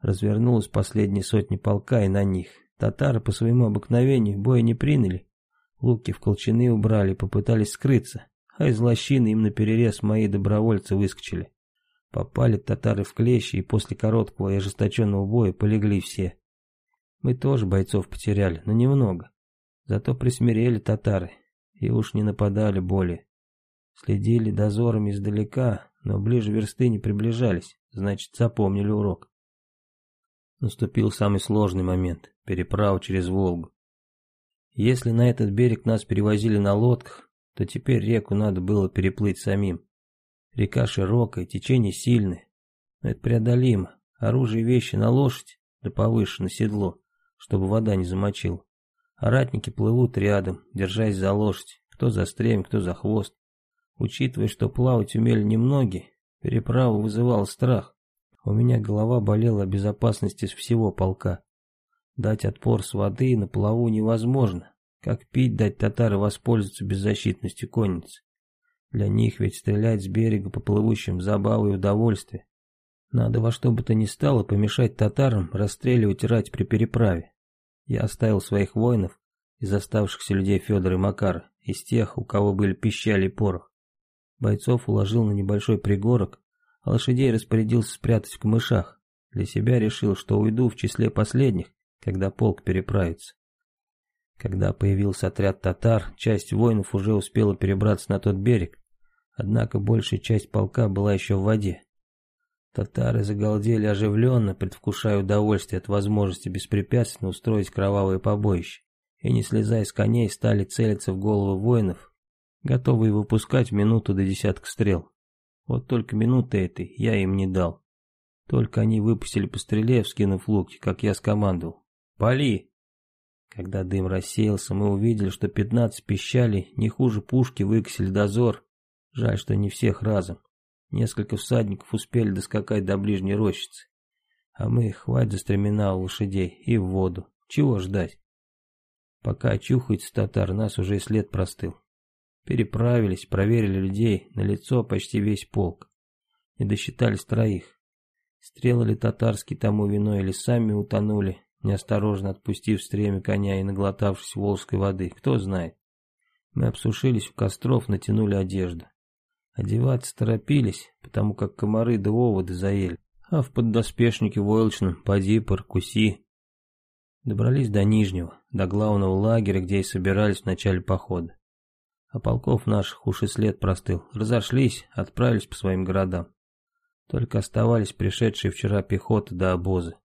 Развернулась последняя сотня полка и на них. Татары по своему обыкновению боя не приняли. Луки в колчаны убрали, попытались скрыться, а из лощины им наперерез мои добровольцы выскочили. Попали татары в клещи, и после короткого и ожесточенного боя полегли все. Мы тоже бойцов потеряли, но немного. Зато присмирели татары, и уж не нападали более. Следили дозорами издалека, но ближе версты не приближались, значит запомнили урок. Наступил самый сложный момент – переправа через Волгу. Если на этот берег нас перевозили на лодках, то теперь реку надо было переплыть самим. Река широкая, течение сильное, но это преодолимо. Оружие и вещи на лошадь, да повыше, на седло, чтобы вода не замочила. А плывут рядом, держась за лошадь, кто за стремя, кто за хвост. Учитывая, что плавать умели немногие, переправа вызывала страх. У меня голова болела о безопасности всего полка. Дать отпор с воды на плаву невозможно. Как пить дать татары воспользоваться беззащитностью конницы? Для них ведь стрелять с берега по плывущим забава и удовольствие. Надо во что бы то ни стало помешать татарам расстреливать рать при переправе. Я оставил своих воинов из оставшихся людей Федора и Макара, из тех, у кого были пищали и порох. Бойцов уложил на небольшой пригорок, лошадей распорядился спрятать в камышах. Для себя решил, что уйду в числе последних, когда полк переправится. Когда появился отряд татар, часть воинов уже успела перебраться на тот берег, однако большая часть полка была еще в воде. Татары загалдели оживленно, предвкушая удовольствие от возможности беспрепятственно устроить кровавое побоище, и не слезая с коней стали целиться в головы воинов, готовые выпускать минуту до десятка стрел. Вот только минуты этой я им не дал. Только они выпустили по стреле, вскинув луки, как я скомандовал. «Пали!» Когда дым рассеялся, мы увидели, что пятнадцать пищали не хуже пушки выкосили дозор. Жаль, что не всех разом. Несколько всадников успели доскакать до ближней рощицы. А мы хватит за стремена у лошадей и в воду. Чего ждать? Пока очухается татар, нас уже и след простыл. Переправились, проверили людей, на лицо почти весь полк. Не досчитались троих. Стрелы ли татарские тому виной или сами утонули, неосторожно отпустив стремя коня и наглотавшись волжской воды, кто знает. Мы обсушились у костров, натянули одежду. Одеваться торопились, потому как комары да оводы заели, а в поддоспешнике войлочном поди паркуси. Добрались до Нижнего, до главного лагеря, где и собирались в начале похода а полков наших уж и след простыл. Разошлись, отправились по своим городам. Только оставались пришедшие вчера пехоты до обозы.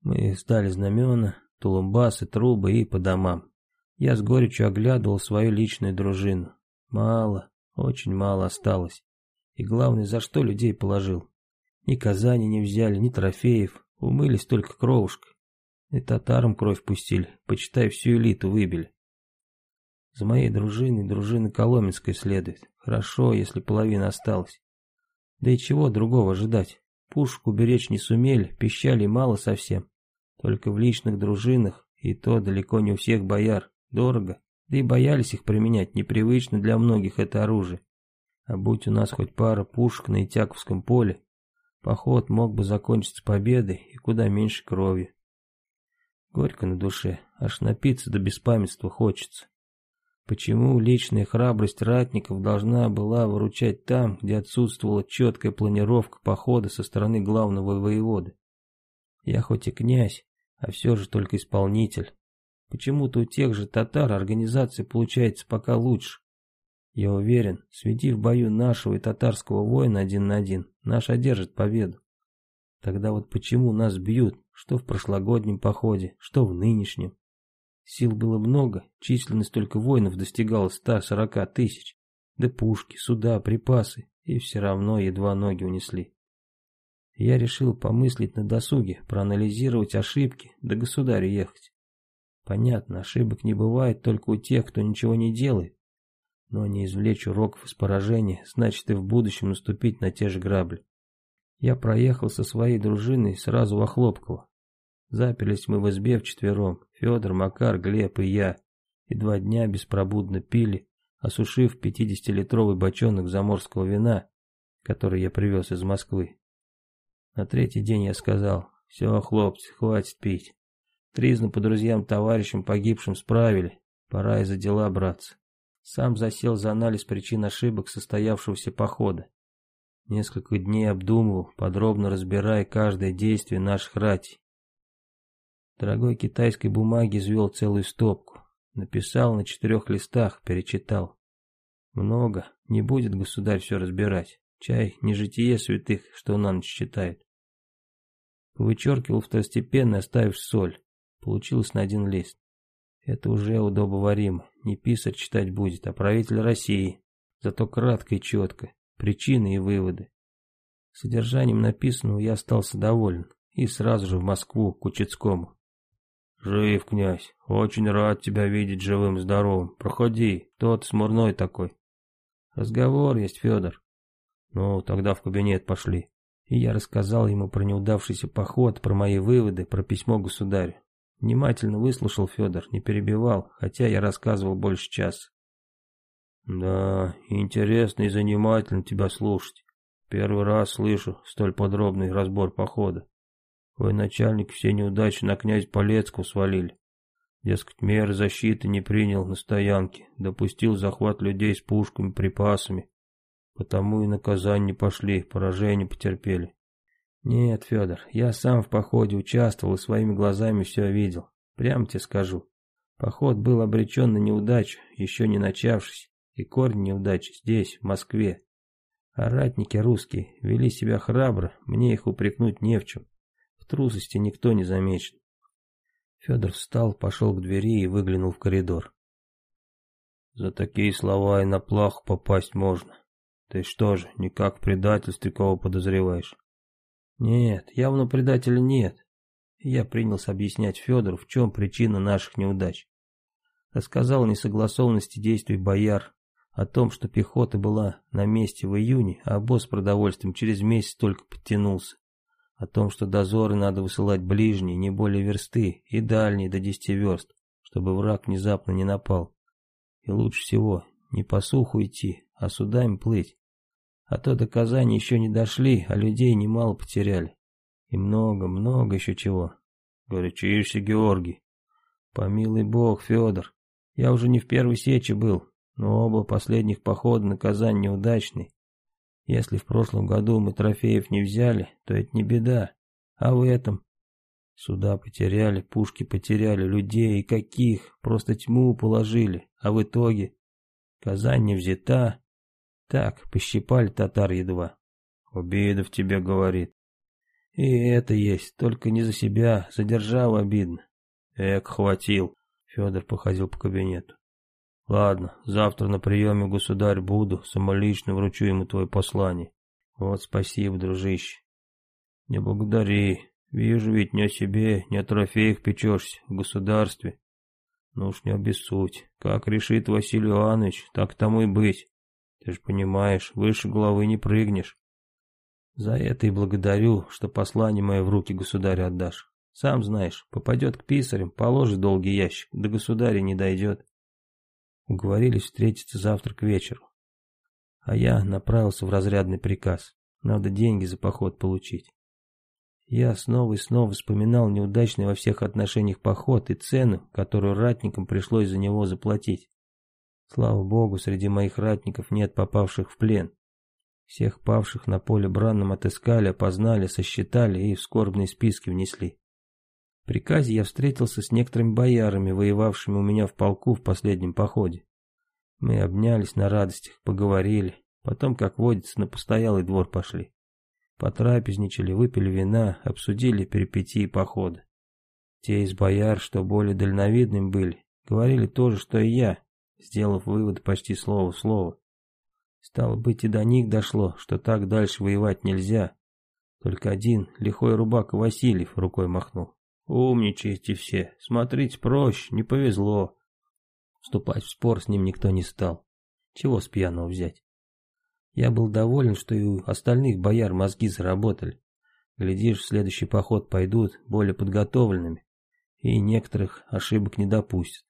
Мы сдали знамена, тулумбасы, трубы и по домам. Я с горечью оглядывал свою личную дружину. Мало, очень мало осталось. И главное, за что людей положил. Ни Казани не взяли, ни трофеев, умылись только кровушкой. И татарам кровь пустили, почитай, всю элиту выбили. За моей дружиной дружина Коломенской следует. Хорошо, если половина осталась. Да и чего другого ожидать? Пушку беречь не сумели, пищали мало совсем. Только в личных дружинах, и то далеко не у всех бояр. Дорого, да и боялись их применять, непривычно для многих это оружие. А будь у нас хоть пара пушек на Итяковском поле, поход мог бы закончиться победой и куда меньше крови. Горько на душе, аж напиться до беспамятства хочется. Почему личная храбрость ратников должна была выручать там, где отсутствовала четкая планировка похода со стороны главного воеводы? Я хоть и князь, а все же только исполнитель. Почему-то у тех же татар организация получается пока лучше. Я уверен, сведи в бою нашего и татарского воина один на один, наш одержит победу. Тогда вот почему нас бьют, что в прошлогоднем походе, что в нынешнем? Сил было много, численность только воинов достигала 140 тысяч. Да пушки, суда, припасы, и все равно едва ноги унесли. Я решил помыслить на досуге, проанализировать ошибки, да государя ехать. Понятно, ошибок не бывает только у тех, кто ничего не делает. Но не извлечь уроков из поражения, значит и в будущем наступить на те же грабли. Я проехал со своей дружиной сразу в Охлопково. Заперлись мы в избе вчетвером, Федор, Макар, Глеб и я, и два дня беспробудно пили, осушив 50-литровый бочонок заморского вина, который я привез из Москвы. На третий день я сказал, все, хлопцы, хватит пить. Тризну по друзьям-товарищам погибшим справили, пора и за дела браться. Сам засел за анализ причин ошибок состоявшегося похода. Несколько дней обдумывал, подробно разбирая каждое действие наших ратей. Дорогой китайской бумаги извел целую стопку. Написал на четырех листах, перечитал. Много, не будет государь все разбирать. Чай, не житие святых, что на ночь читает. Вычеркивал второстепенно, оставив соль. Получилось на один лист. Это уже удобоваримо. Не писарь читать будет, а правитель России. Зато кратко и четко. Причины и выводы. Содержанием написанного я остался доволен. И сразу же в Москву, к Учицкому. «Жив, князь. Очень рад тебя видеть живым-здоровым. Проходи. Тот смурной такой». «Разговор есть, Федор». «Ну, тогда в кабинет пошли». И я рассказал ему про неудавшийся поход, про мои выводы, про письмо государю. Внимательно выслушал Федор, не перебивал, хотя я рассказывал больше часа. «Да, интересно и занимательно тебя слушать. Первый раз слышу столь подробный разбор похода. Военачальник все неудачи на князь Полецкого свалили. Дескать, меры защиты не принял на стоянке, допустил захват людей с пушками, припасами. Потому и наказание пошли, поражение потерпели. Нет, Федор, я сам в походе участвовал и своими глазами все видел. Прямо тебе скажу. Поход был обречен на неудачу, еще не начавшись, и корень неудачи здесь, в Москве. А ратники русские вели себя храбро, мне их упрекнуть не в чем трусости никто не замечен. Федор встал, пошел к двери и выглянул в коридор. За такие слова и на плаху попасть можно. Ты что же, никак в предательстве кого подозреваешь? Нет, явно предателя нет. Я принялся объяснять Федору, в чем причина наших неудач. Рассказал о несогласованности действий бояр, о том, что пехота была на месте в июне, а босс с продовольствием через месяц только подтянулся о том, что дозоры надо высылать ближние, не более версты, и дальние до десяти верст, чтобы враг внезапно не напал. И лучше всего не по суху идти, а судами плыть. А то до Казани еще не дошли, а людей немало потеряли. И много, много еще чего. Горячишься, Георгий. Помилуй бог, Федор. Я уже не в первой сече был, но оба последних похода на Казань неудачные. Если в прошлом году мы трофеев не взяли, то это не беда. А в этом? Суда потеряли, пушки потеряли, людей и каких, просто тьму положили. А в итоге? Казань не взята. Так, пощипали татар едва. Обида тебе говорит. И это есть, только не за себя, за державу обидно. Эк, хватил. Федор походил по кабинету. Ладно, завтра на приеме государь буду, самолично вручу ему твое послание. Вот спасибо, дружище. Не благодари. Вижу ведь не о себе, не о трофеях печешься в государстве. Ну уж не обессудь. Как решит Василий Иванович, так тому и быть. Ты же понимаешь, выше головы не прыгнешь. За это и благодарю, что послание мое в руки государя отдашь. Сам знаешь, попадет к писарям, положит долгий ящик, до государя не дойдет. Уговорились встретиться завтра к вечеру. А я направился в разрядный приказ. Надо деньги за поход получить. Я снова и снова вспоминал неудачный во всех отношениях поход и цену, которую ратникам пришлось за него заплатить. Слава богу, среди моих ратников нет попавших в плен. Всех павших на поле бранном отыскали, опознали, сосчитали и в скорбные списки внесли. Приказе я встретился с некоторыми боярами, воевавшими у меня в полку в последнем походе. Мы обнялись на радостях, поговорили, потом, как водится, на постоялый двор пошли. Потрапезничали, выпили вина, обсудили перипетии похода. Те из бояр, что более дальновидным были, говорили то же, что и я, сделав вывод почти слово в слово. Стало быть, и до них дошло, что так дальше воевать нельзя. Только один, лихой рубак Васильев, рукой махнул. Умничайте все, смотрите проще, не повезло. Вступать в спор с ним никто не стал. Чего с пьяного взять? Я был доволен, что и у остальных бояр мозги заработали. Глядишь, в следующий поход пойдут более подготовленными, и некоторых ошибок не допустят.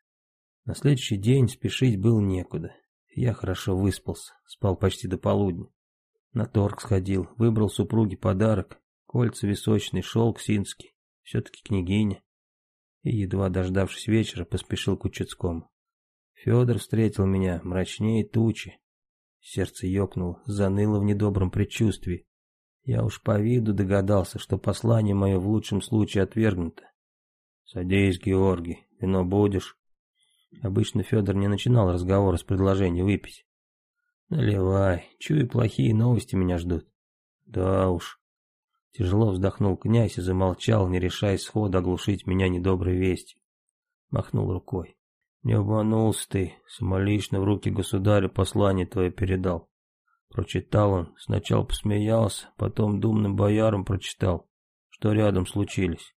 На следующий день спешить было некуда. Я хорошо выспался, спал почти до полудня. На торг сходил, выбрал супруге подарок, кольца височный, шелк синский, все-таки княгиня. И, едва дождавшись вечера, поспешил к Учецкому. Федор встретил меня мрачнее тучи. Сердце ёкнуло, заныло в недобром предчувствии. Я уж по виду догадался, что послание мое в лучшем случае отвергнуто. «Садись, Георгий, вино будешь?» Обычно Федор не начинал разговора с предложения выпить. «Наливай, чую, плохие новости меня ждут». «Да уж». Тяжело вздохнул князь и замолчал, не решаясь сходу оглушить меня недоброй вестью. Махнул рукой. «Не обманулся ты, самолично в руки государя послание твое передал». Прочитал он, сначала посмеялся, потом думным боярам прочитал, что рядом случились.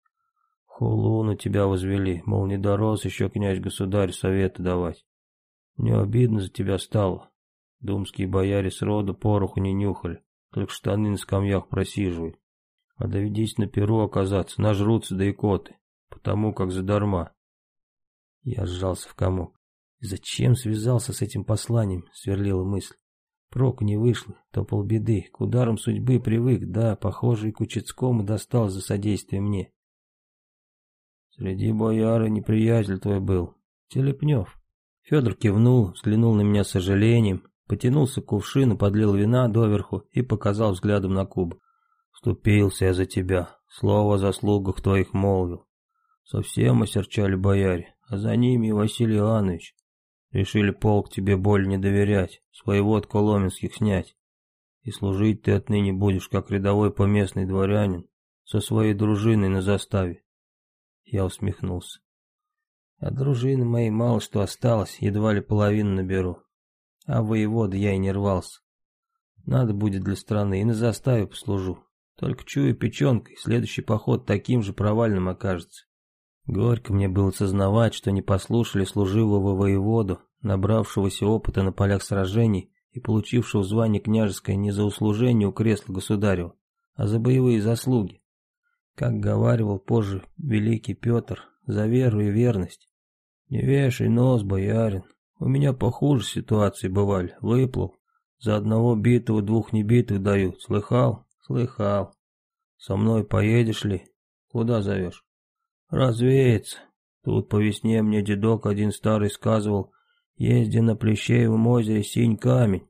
Хулу на тебя возвели, мол, не дорос еще князь-государь советы давать. Мне обидно за тебя стало. Думские бояре сроду пороху не нюхали, только штаны на скамьях просиживают. А доведись на перу оказаться, нажрутся да икоты, потому как задарма. Я сжался в комок. Зачем связался с этим посланием, сверлила мысль. Проку не вышло, то полбеды, к ударам судьбы привык, да, похоже, и Кучецкому достал за содействие мне. Среди бояры неприятель твой был, Телепнев. Федор кивнул, взглянул на меня с сожалением, потянулся к кувшину, подлил вина доверху и показал взглядом на куб. Ступился я за тебя, слово заслугах твоих молвил. Совсем осерчали бояре, а за ними и Василий Иванович. Решили полк тебе более не доверять, своего от коломенских снять. И служить ты отныне будешь, как рядовой поместный дворянин, со своей дружиной на заставе. Я усмехнулся. От дружины моей мало что осталось, едва ли половину наберу. А воевода я и не рвался. Надо будет для страны, и на заставе послужу. Только чую печенкой, следующий поход таким же провальным окажется. Горько мне было сознавать, что не послушали служивого воеводу, набравшегося опыта на полях сражений и получившего звание княжеское не за услужение у кресла государева, а за боевые заслуги. Как говаривал позже великий Петр, за веру и верность. Не вешай нос, боярин, у меня похуже ситуации бывали, выплыл. За одного битого двух небитых дают, слыхал? Слыхал. Со мной поедешь ли? Куда зовешь? Развеется. Тут по весне мне дедок один старый сказывал, езди на Плещеевом озере синь камень.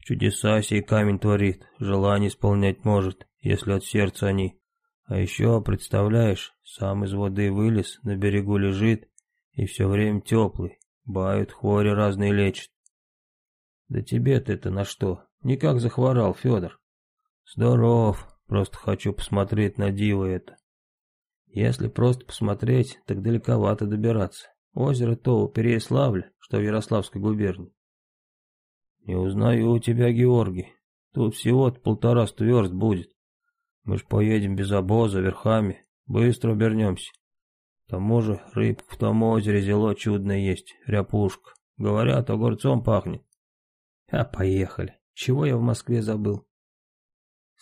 Чудеса сей камень творит, желание исполнять может, если от сердца они. А еще, представляешь, сам из воды вылез, на берегу лежит, и все время теплый, бают, хвори разные лечит. Да тебе-то это на что? Никак захворал, Федор. Здоров, просто хочу посмотреть на диво это. Если просто посмотреть, так далековато добираться. Озеро то у Переяславля, что в Ярославской губернии. Не узнаю у тебя, Георгий. Тут всего-то полтораста верст будет. Мы ж поедем без обоза, верхами, быстро вернемся. К тому же рыбка в том озере зело чудное есть, ряпушка. Говорят, огурцом пахнет. А поехали. Чего я в Москве забыл?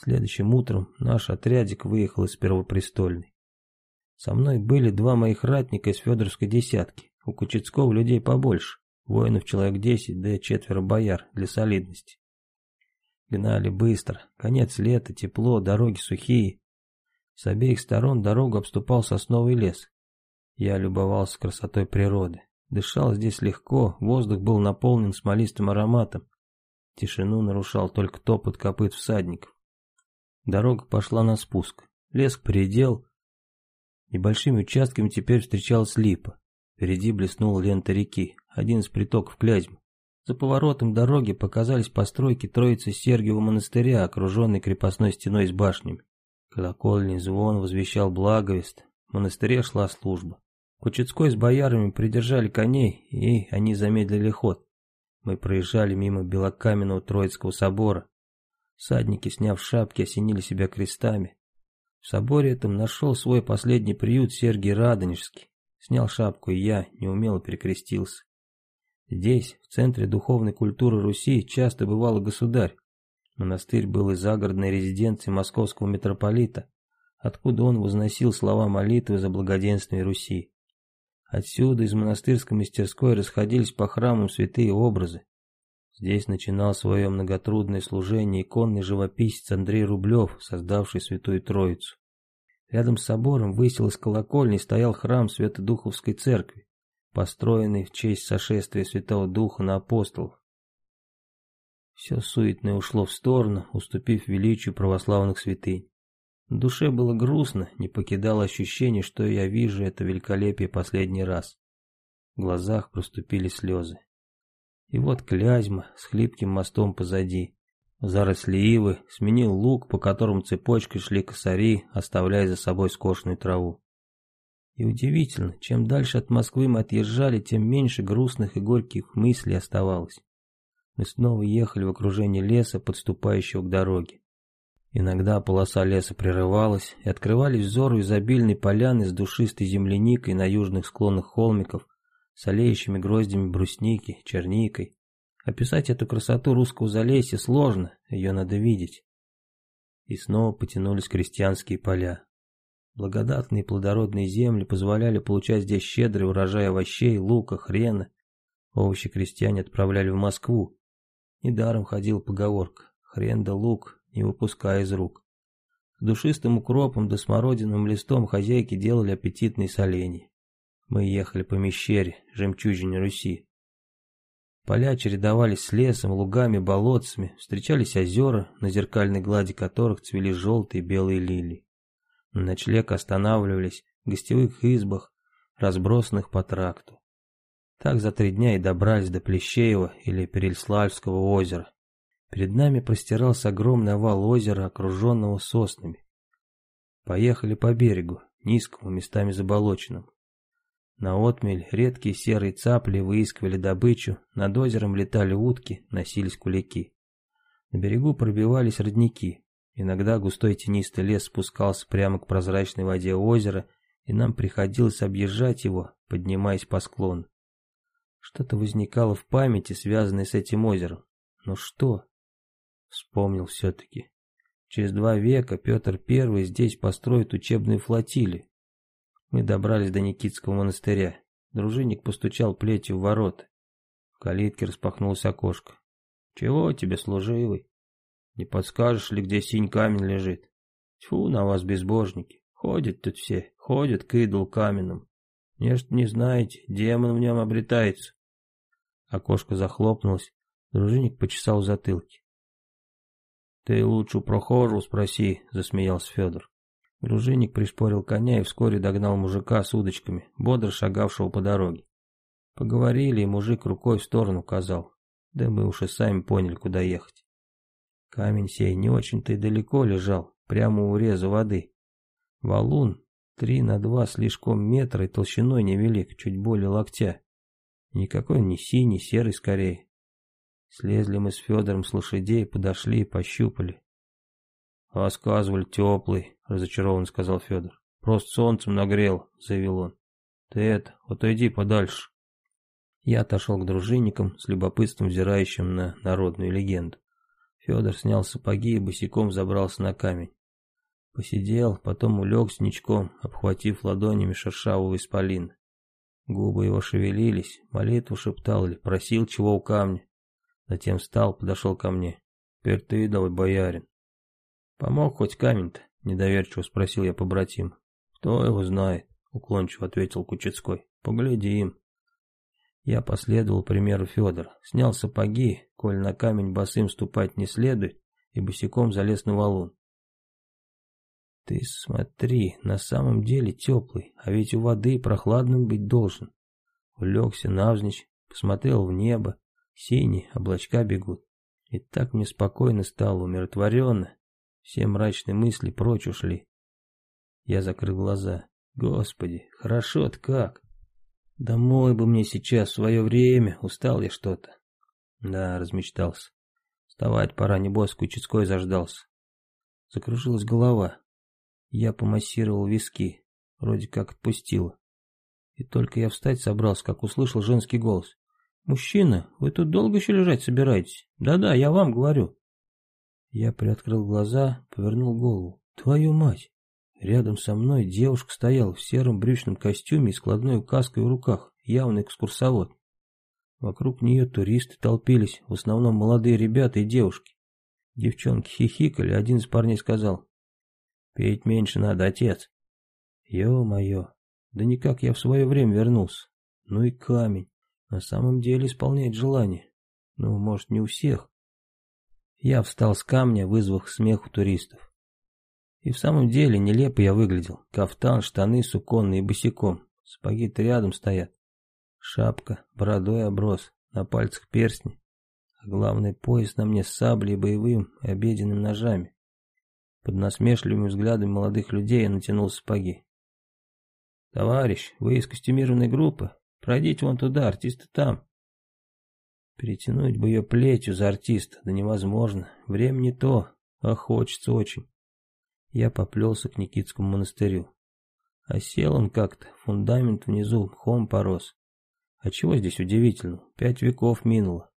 Следующим утром наш отрядик выехал из Первопрестольной. Со мной были два моих ратника из Федоровской десятки. У Кучецкого людей побольше, воинов человек десять, да четверо бояр для солидности. Гнали быстро, конец лета, тепло, дороги сухие. С обеих сторон дорогу обступал сосновый лес. Я любовался красотой природы. Дышал здесь легко, воздух был наполнен смолистым ароматом. Тишину нарушал только топот копыт всадников. Дорога пошла на спуск. Лес предел. Небольшими участками теперь встречалась липа. Впереди блеснула лента реки, один из притоков Клязьмы. За поворотом дороги показались постройки Троицы Сергиева монастыря, окруженной крепостной стеной с башнями. Колокольный звон возвещал благовест. В монастыре шла служба. Кучецкой с боярами придержали коней, и они замедлили ход. Мы проезжали мимо белокаменного Троицкого собора. Садники, сняв шапки, осенили себя крестами. В соборе этом нашел свой последний приют Сергий Радонежский. Снял шапку, и я неумело перекрестился. Здесь, в центре духовной культуры Руси, часто бывал государь. Монастырь был из загородной резиденции московского митрополита, откуда он возносил слова молитвы за благоденствие Руси. Отсюда из монастырской мастерской расходились по храмам святые образы. Здесь начинал свое многотрудное служение иконный живописец Андрей Рублев, создавший Святую Троицу. Рядом с собором высилась колокольня и стоял храм Святодуховской церкви, построенный в честь сошествия Святого Духа на апостолов. Все суетное ушло в сторону, уступив величию православных святынь. На душе было грустно, не покидало ощущение, что я вижу это великолепие последний раз. В глазах проступили слезы. И вот Клязьма с хлипким мостом позади. Заросли ивы сменил луг, по которому цепочкой шли косари, оставляя за собой скошенную траву. И удивительно, чем дальше от Москвы мы отъезжали, тем меньше грустных и горьких мыслей оставалось. Мы снова ехали в окружении леса, подступающего к дороге. Иногда полоса леса прерывалась, и открывались взору изобильные поляны с душистой земляникой на южных склонах холмиков, с олеющими гроздями брусники, черникой. Описать эту красоту русского залесья сложно, ее надо видеть. И снова потянулись крестьянские поля. Благодатные плодородные земли позволяли получать здесь щедрый урожай овощей, лука, хрена. Овощи крестьяне отправляли в Москву. Недаром ходил поговорка «хрен да лук не выпуская из рук. С душистым укропом да смородиновым листом хозяйки делали аппетитные соленья. Мы ехали по Мещере, жемчужине Руси. Поля чередовались с лесом, лугами, болотцами, встречались озера, на зеркальной глади которых цвели желтые и белые лилии. На ночлег останавливались в гостевых избах, разбросанных по тракту. Так за три дня и добрались до Плещеева или Перельславского озера, Перед нами простирался огромный овал озера, окруженного соснами. Поехали по берегу, низкому, местами заболоченному. На отмель редкие серые цапли выискивали добычу, над озером летали утки, носились кулики. На берегу пробивались родники. Иногда густой тенистый лес спускался прямо к прозрачной воде озера, и нам приходилось объезжать его, поднимаясь по склону. Что-то возникало в памяти, связанное с этим озером. Но что? Вспомнил все-таки. Через два века Петр I здесь построит учебные флотилии. Мы добрались до Никитского монастыря. Дружинник постучал плетью в ворота. В калитке распахнулось окошко. «Чего тебе, служивый? Не подскажешь ли, где синь камень лежит? Тьфу на вас, безбожники. Ходят тут все, ходят к идолу каменному. Нечто не знаете, демон в нем обретается». Окошко захлопнулось. Дружинник почесал затылки. «Ты лучше у прохожего спроси», — засмеялся Федор. Дружинник пришпорил коня и вскоре догнал мужика с удочками, бодро шагавшего по дороге. Поговорили, и мужик рукой в сторону указал. Да мы уж и сами поняли, куда ехать. Камень сей не очень-то и далеко лежал, прямо у уреза воды. Валун три на два слишком метра и толщиной невелик, чуть более локтя. Никакой не синий, серый скорее. Слезли мы с Федором с лошадей, подошли и пощупали. «А сказывали, теплый», — разочарованно сказал Федор. «Просто солнцем нагрел», — заявил он. «Ты это, отойди подальше». Я отошел к дружинникам с любопытством взирающим на народную легенду. Федор снял сапоги и босиком забрался на камень. Посидел, потом улегся ничком, обхватив ладонями шершавого исполина. Губы его шевелились, молитву шептал или просил чего у камня. Затем встал, подошел ко мне. «Теперь ты, давай, боярин». «Помог хоть камень-то?» — недоверчиво спросил я побратим. «Кто его знает?» — уклончиво ответил Кучецкой. «Поглядим». Я последовал примеру Федора, снял сапоги, коль на камень босым ступать не следует, и босиком залез на валун. Ты смотри, на самом деле теплый, а ведь у воды прохладным быть должен. Улегся навзничь, посмотрел в небо, синие облачка бегут. И так мне спокойно стало, умиротворенно. Все мрачные мысли прочь ушли. Я закрыл глаза. Господи, хорошо-то как. Домой бы мне сейчас, свое время, устал я что-то. Да, размечтался. Вставать пора, небось, Кучецкой заждался. Закружилась голова. Я помассировал виски, вроде как отпустила. И только я встать собрался, как услышал женский голос. «Мужчина, вы тут долго еще лежать собираетесь? Да-да, я вам говорю». Я приоткрыл глаза, повернул голову. «Твою мать!» Рядом со мной девушка стояла в сером брючном костюме и складной указкой в руках, явный экскурсовод. Вокруг нее туристы толпились, в основном молодые ребята и девушки. Девчонки хихикали, один из парней сказал, «Петь меньше надо, отец». Ё-моё, да никак я в свое время вернулся. Ну и камень, на самом деле исполняет желание. Ну, может, не у всех. Я встал с камня, вызвав смех у туристов. И в самом деле нелепо я выглядел. Кафтан, штаны суконные босиком. Сапоги-то рядом стоят. Шапка, бородой оброс, на пальцах перстни. А главный пояс на мне с саблей, боевым и обеденными ножами. Под насмешливыми взглядами молодых людей я натянул сапоги. «Товарищ, вы из костюмированной группы? Пройдите вон туда, артисты там». Перетянуть бы ее плетью за артиста, да невозможно. Время не то, а хочется очень я поплелся к Никитскому монастырю. А сел он как-то, фундамент внизу мхом порос. А чего здесь удивительно? Пять веков минуло.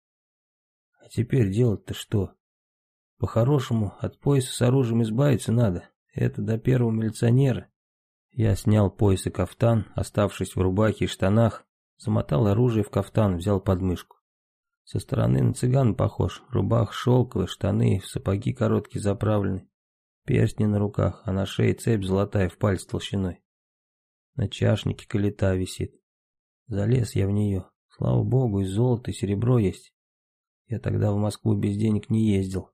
А теперь делать-то что? По-хорошему, от пояса с оружием избавиться надо. Это до первого милиционера. Я снял пояс и кафтан, оставшись в рубахе и штанах, замотал оружие в кафтан, взял подмышку. Со стороны на цыган похож, рубах шелковый, штаны, сапоги короткие заправлены. Перстни на руках, а на шее цепь золотая в пальц толщиной. На чашнике калита висит. Залез я в нее. Слава богу, и золото, и серебро есть. Я тогда в Москву без денег не ездил.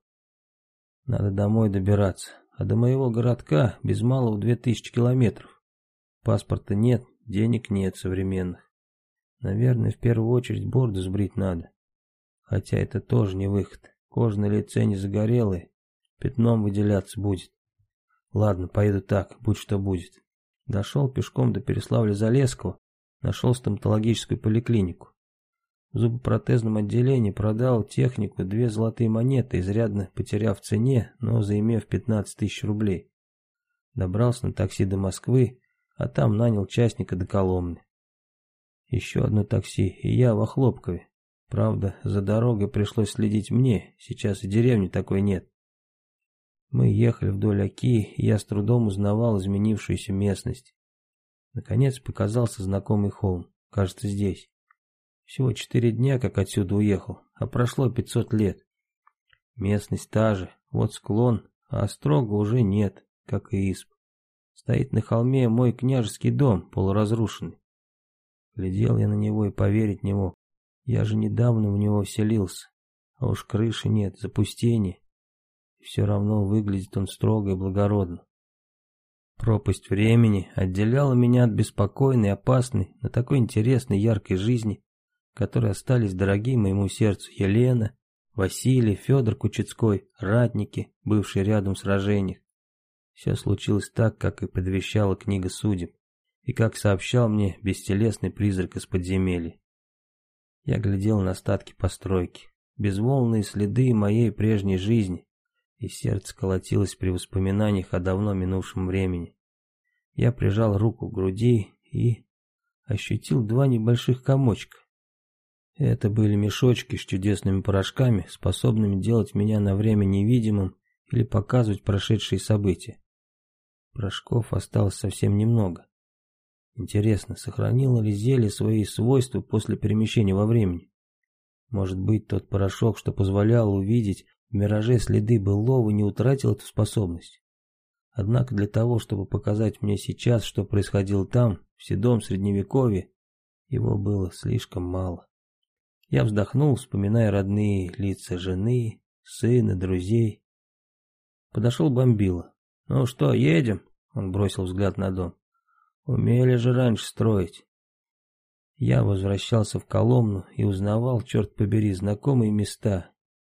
Надо домой добираться. А до моего городка без малого две тысячи километров. Паспорта нет, денег нет современных. Наверное, в первую очередь борду сбрить надо. Хотя это тоже не выход. Кожа на лице не загорелая, Пятном выделяться будет. Ладно, поеду так, будь что будет. Дошел пешком до Переславля-Залесского, нашел стоматологическую поликлинику. В зубопротезном отделении продал технику две золотые монеты, изрядно потеряв в цене, но заимев 15 тысяч рублей. Добрался на такси до Москвы, а там нанял частника до Коломны. Еще одно такси, и я в Охлопкове. Правда, за дорогой пришлось следить мне, сейчас и деревни такой нет. Мы ехали вдоль Оки, и я с трудом узнавал изменившуюся местность. Наконец показался знакомый холм, кажется, здесь. Всего четыре дня, как отсюда уехал, а прошло пятьсот лет. Местность та же, вот склон, а острога уже нет, как и исп. Стоит на холме мой княжеский дом, полуразрушенный. Глядел я на него и поверить не мог. Я же недавно в него вселился, а уж крыши нет, запустение и все равно выглядит он строго и благородно. Пропасть времени отделяла меня от беспокойной, опасной, но такой интересной, яркой жизни, которой остались дорогие моему сердцу Елена, Василий, Федор Кучецкой, ратники, бывшие рядом в сражениях. Все случилось так, как и предвещала книга судеб, и как сообщал мне бестелесный призрак из подземелья. Я глядел на остатки постройки, безволные следы моей прежней жизни, и сердце колотилось при воспоминаниях о давно минувшем времени. Я прижал руку к груди и ощутил два небольших комочка. Это были мешочки с чудесными порошками, способными делать меня на время невидимым или показывать прошедшие события. Порошков осталось совсем немного. Интересно, сохранило ли зелье свои свойства после перемещения во времени? Может быть, тот порошок, что позволял увидеть в мираже следы былого, не утратил эту способность? Однако для того, чтобы показать мне сейчас, что происходило там, в седом средневековье, его было слишком мало. Я вздохнул, вспоминая родные лица жены, сына, друзей. Подошел Бомбила. «Ну что, едем?» Он бросил взгляд на дом. «Умели же раньше строить». Я возвращался в Коломну и узнавал, черт побери, знакомые места.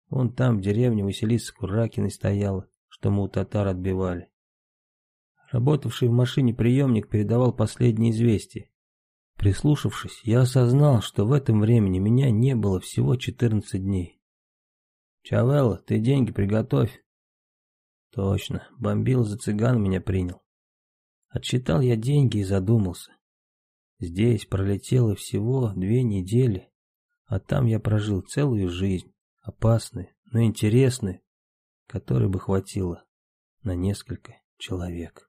Вон там, в деревне, Василиса Куракиной стояла, что мы у татар отбивали. Работавший в машине приемник передавал последние известия. Прислушавшись, я осознал, что в этом времени меня не было всего 14 дней. «Чавелла, ты деньги приготовь». Точно, бомбил за цыган меня принял. Отчитал я деньги и задумался. Здесь пролетело всего две недели, а там я прожил целую жизнь, опасную, но интересную, которой бы хватило на несколько человек.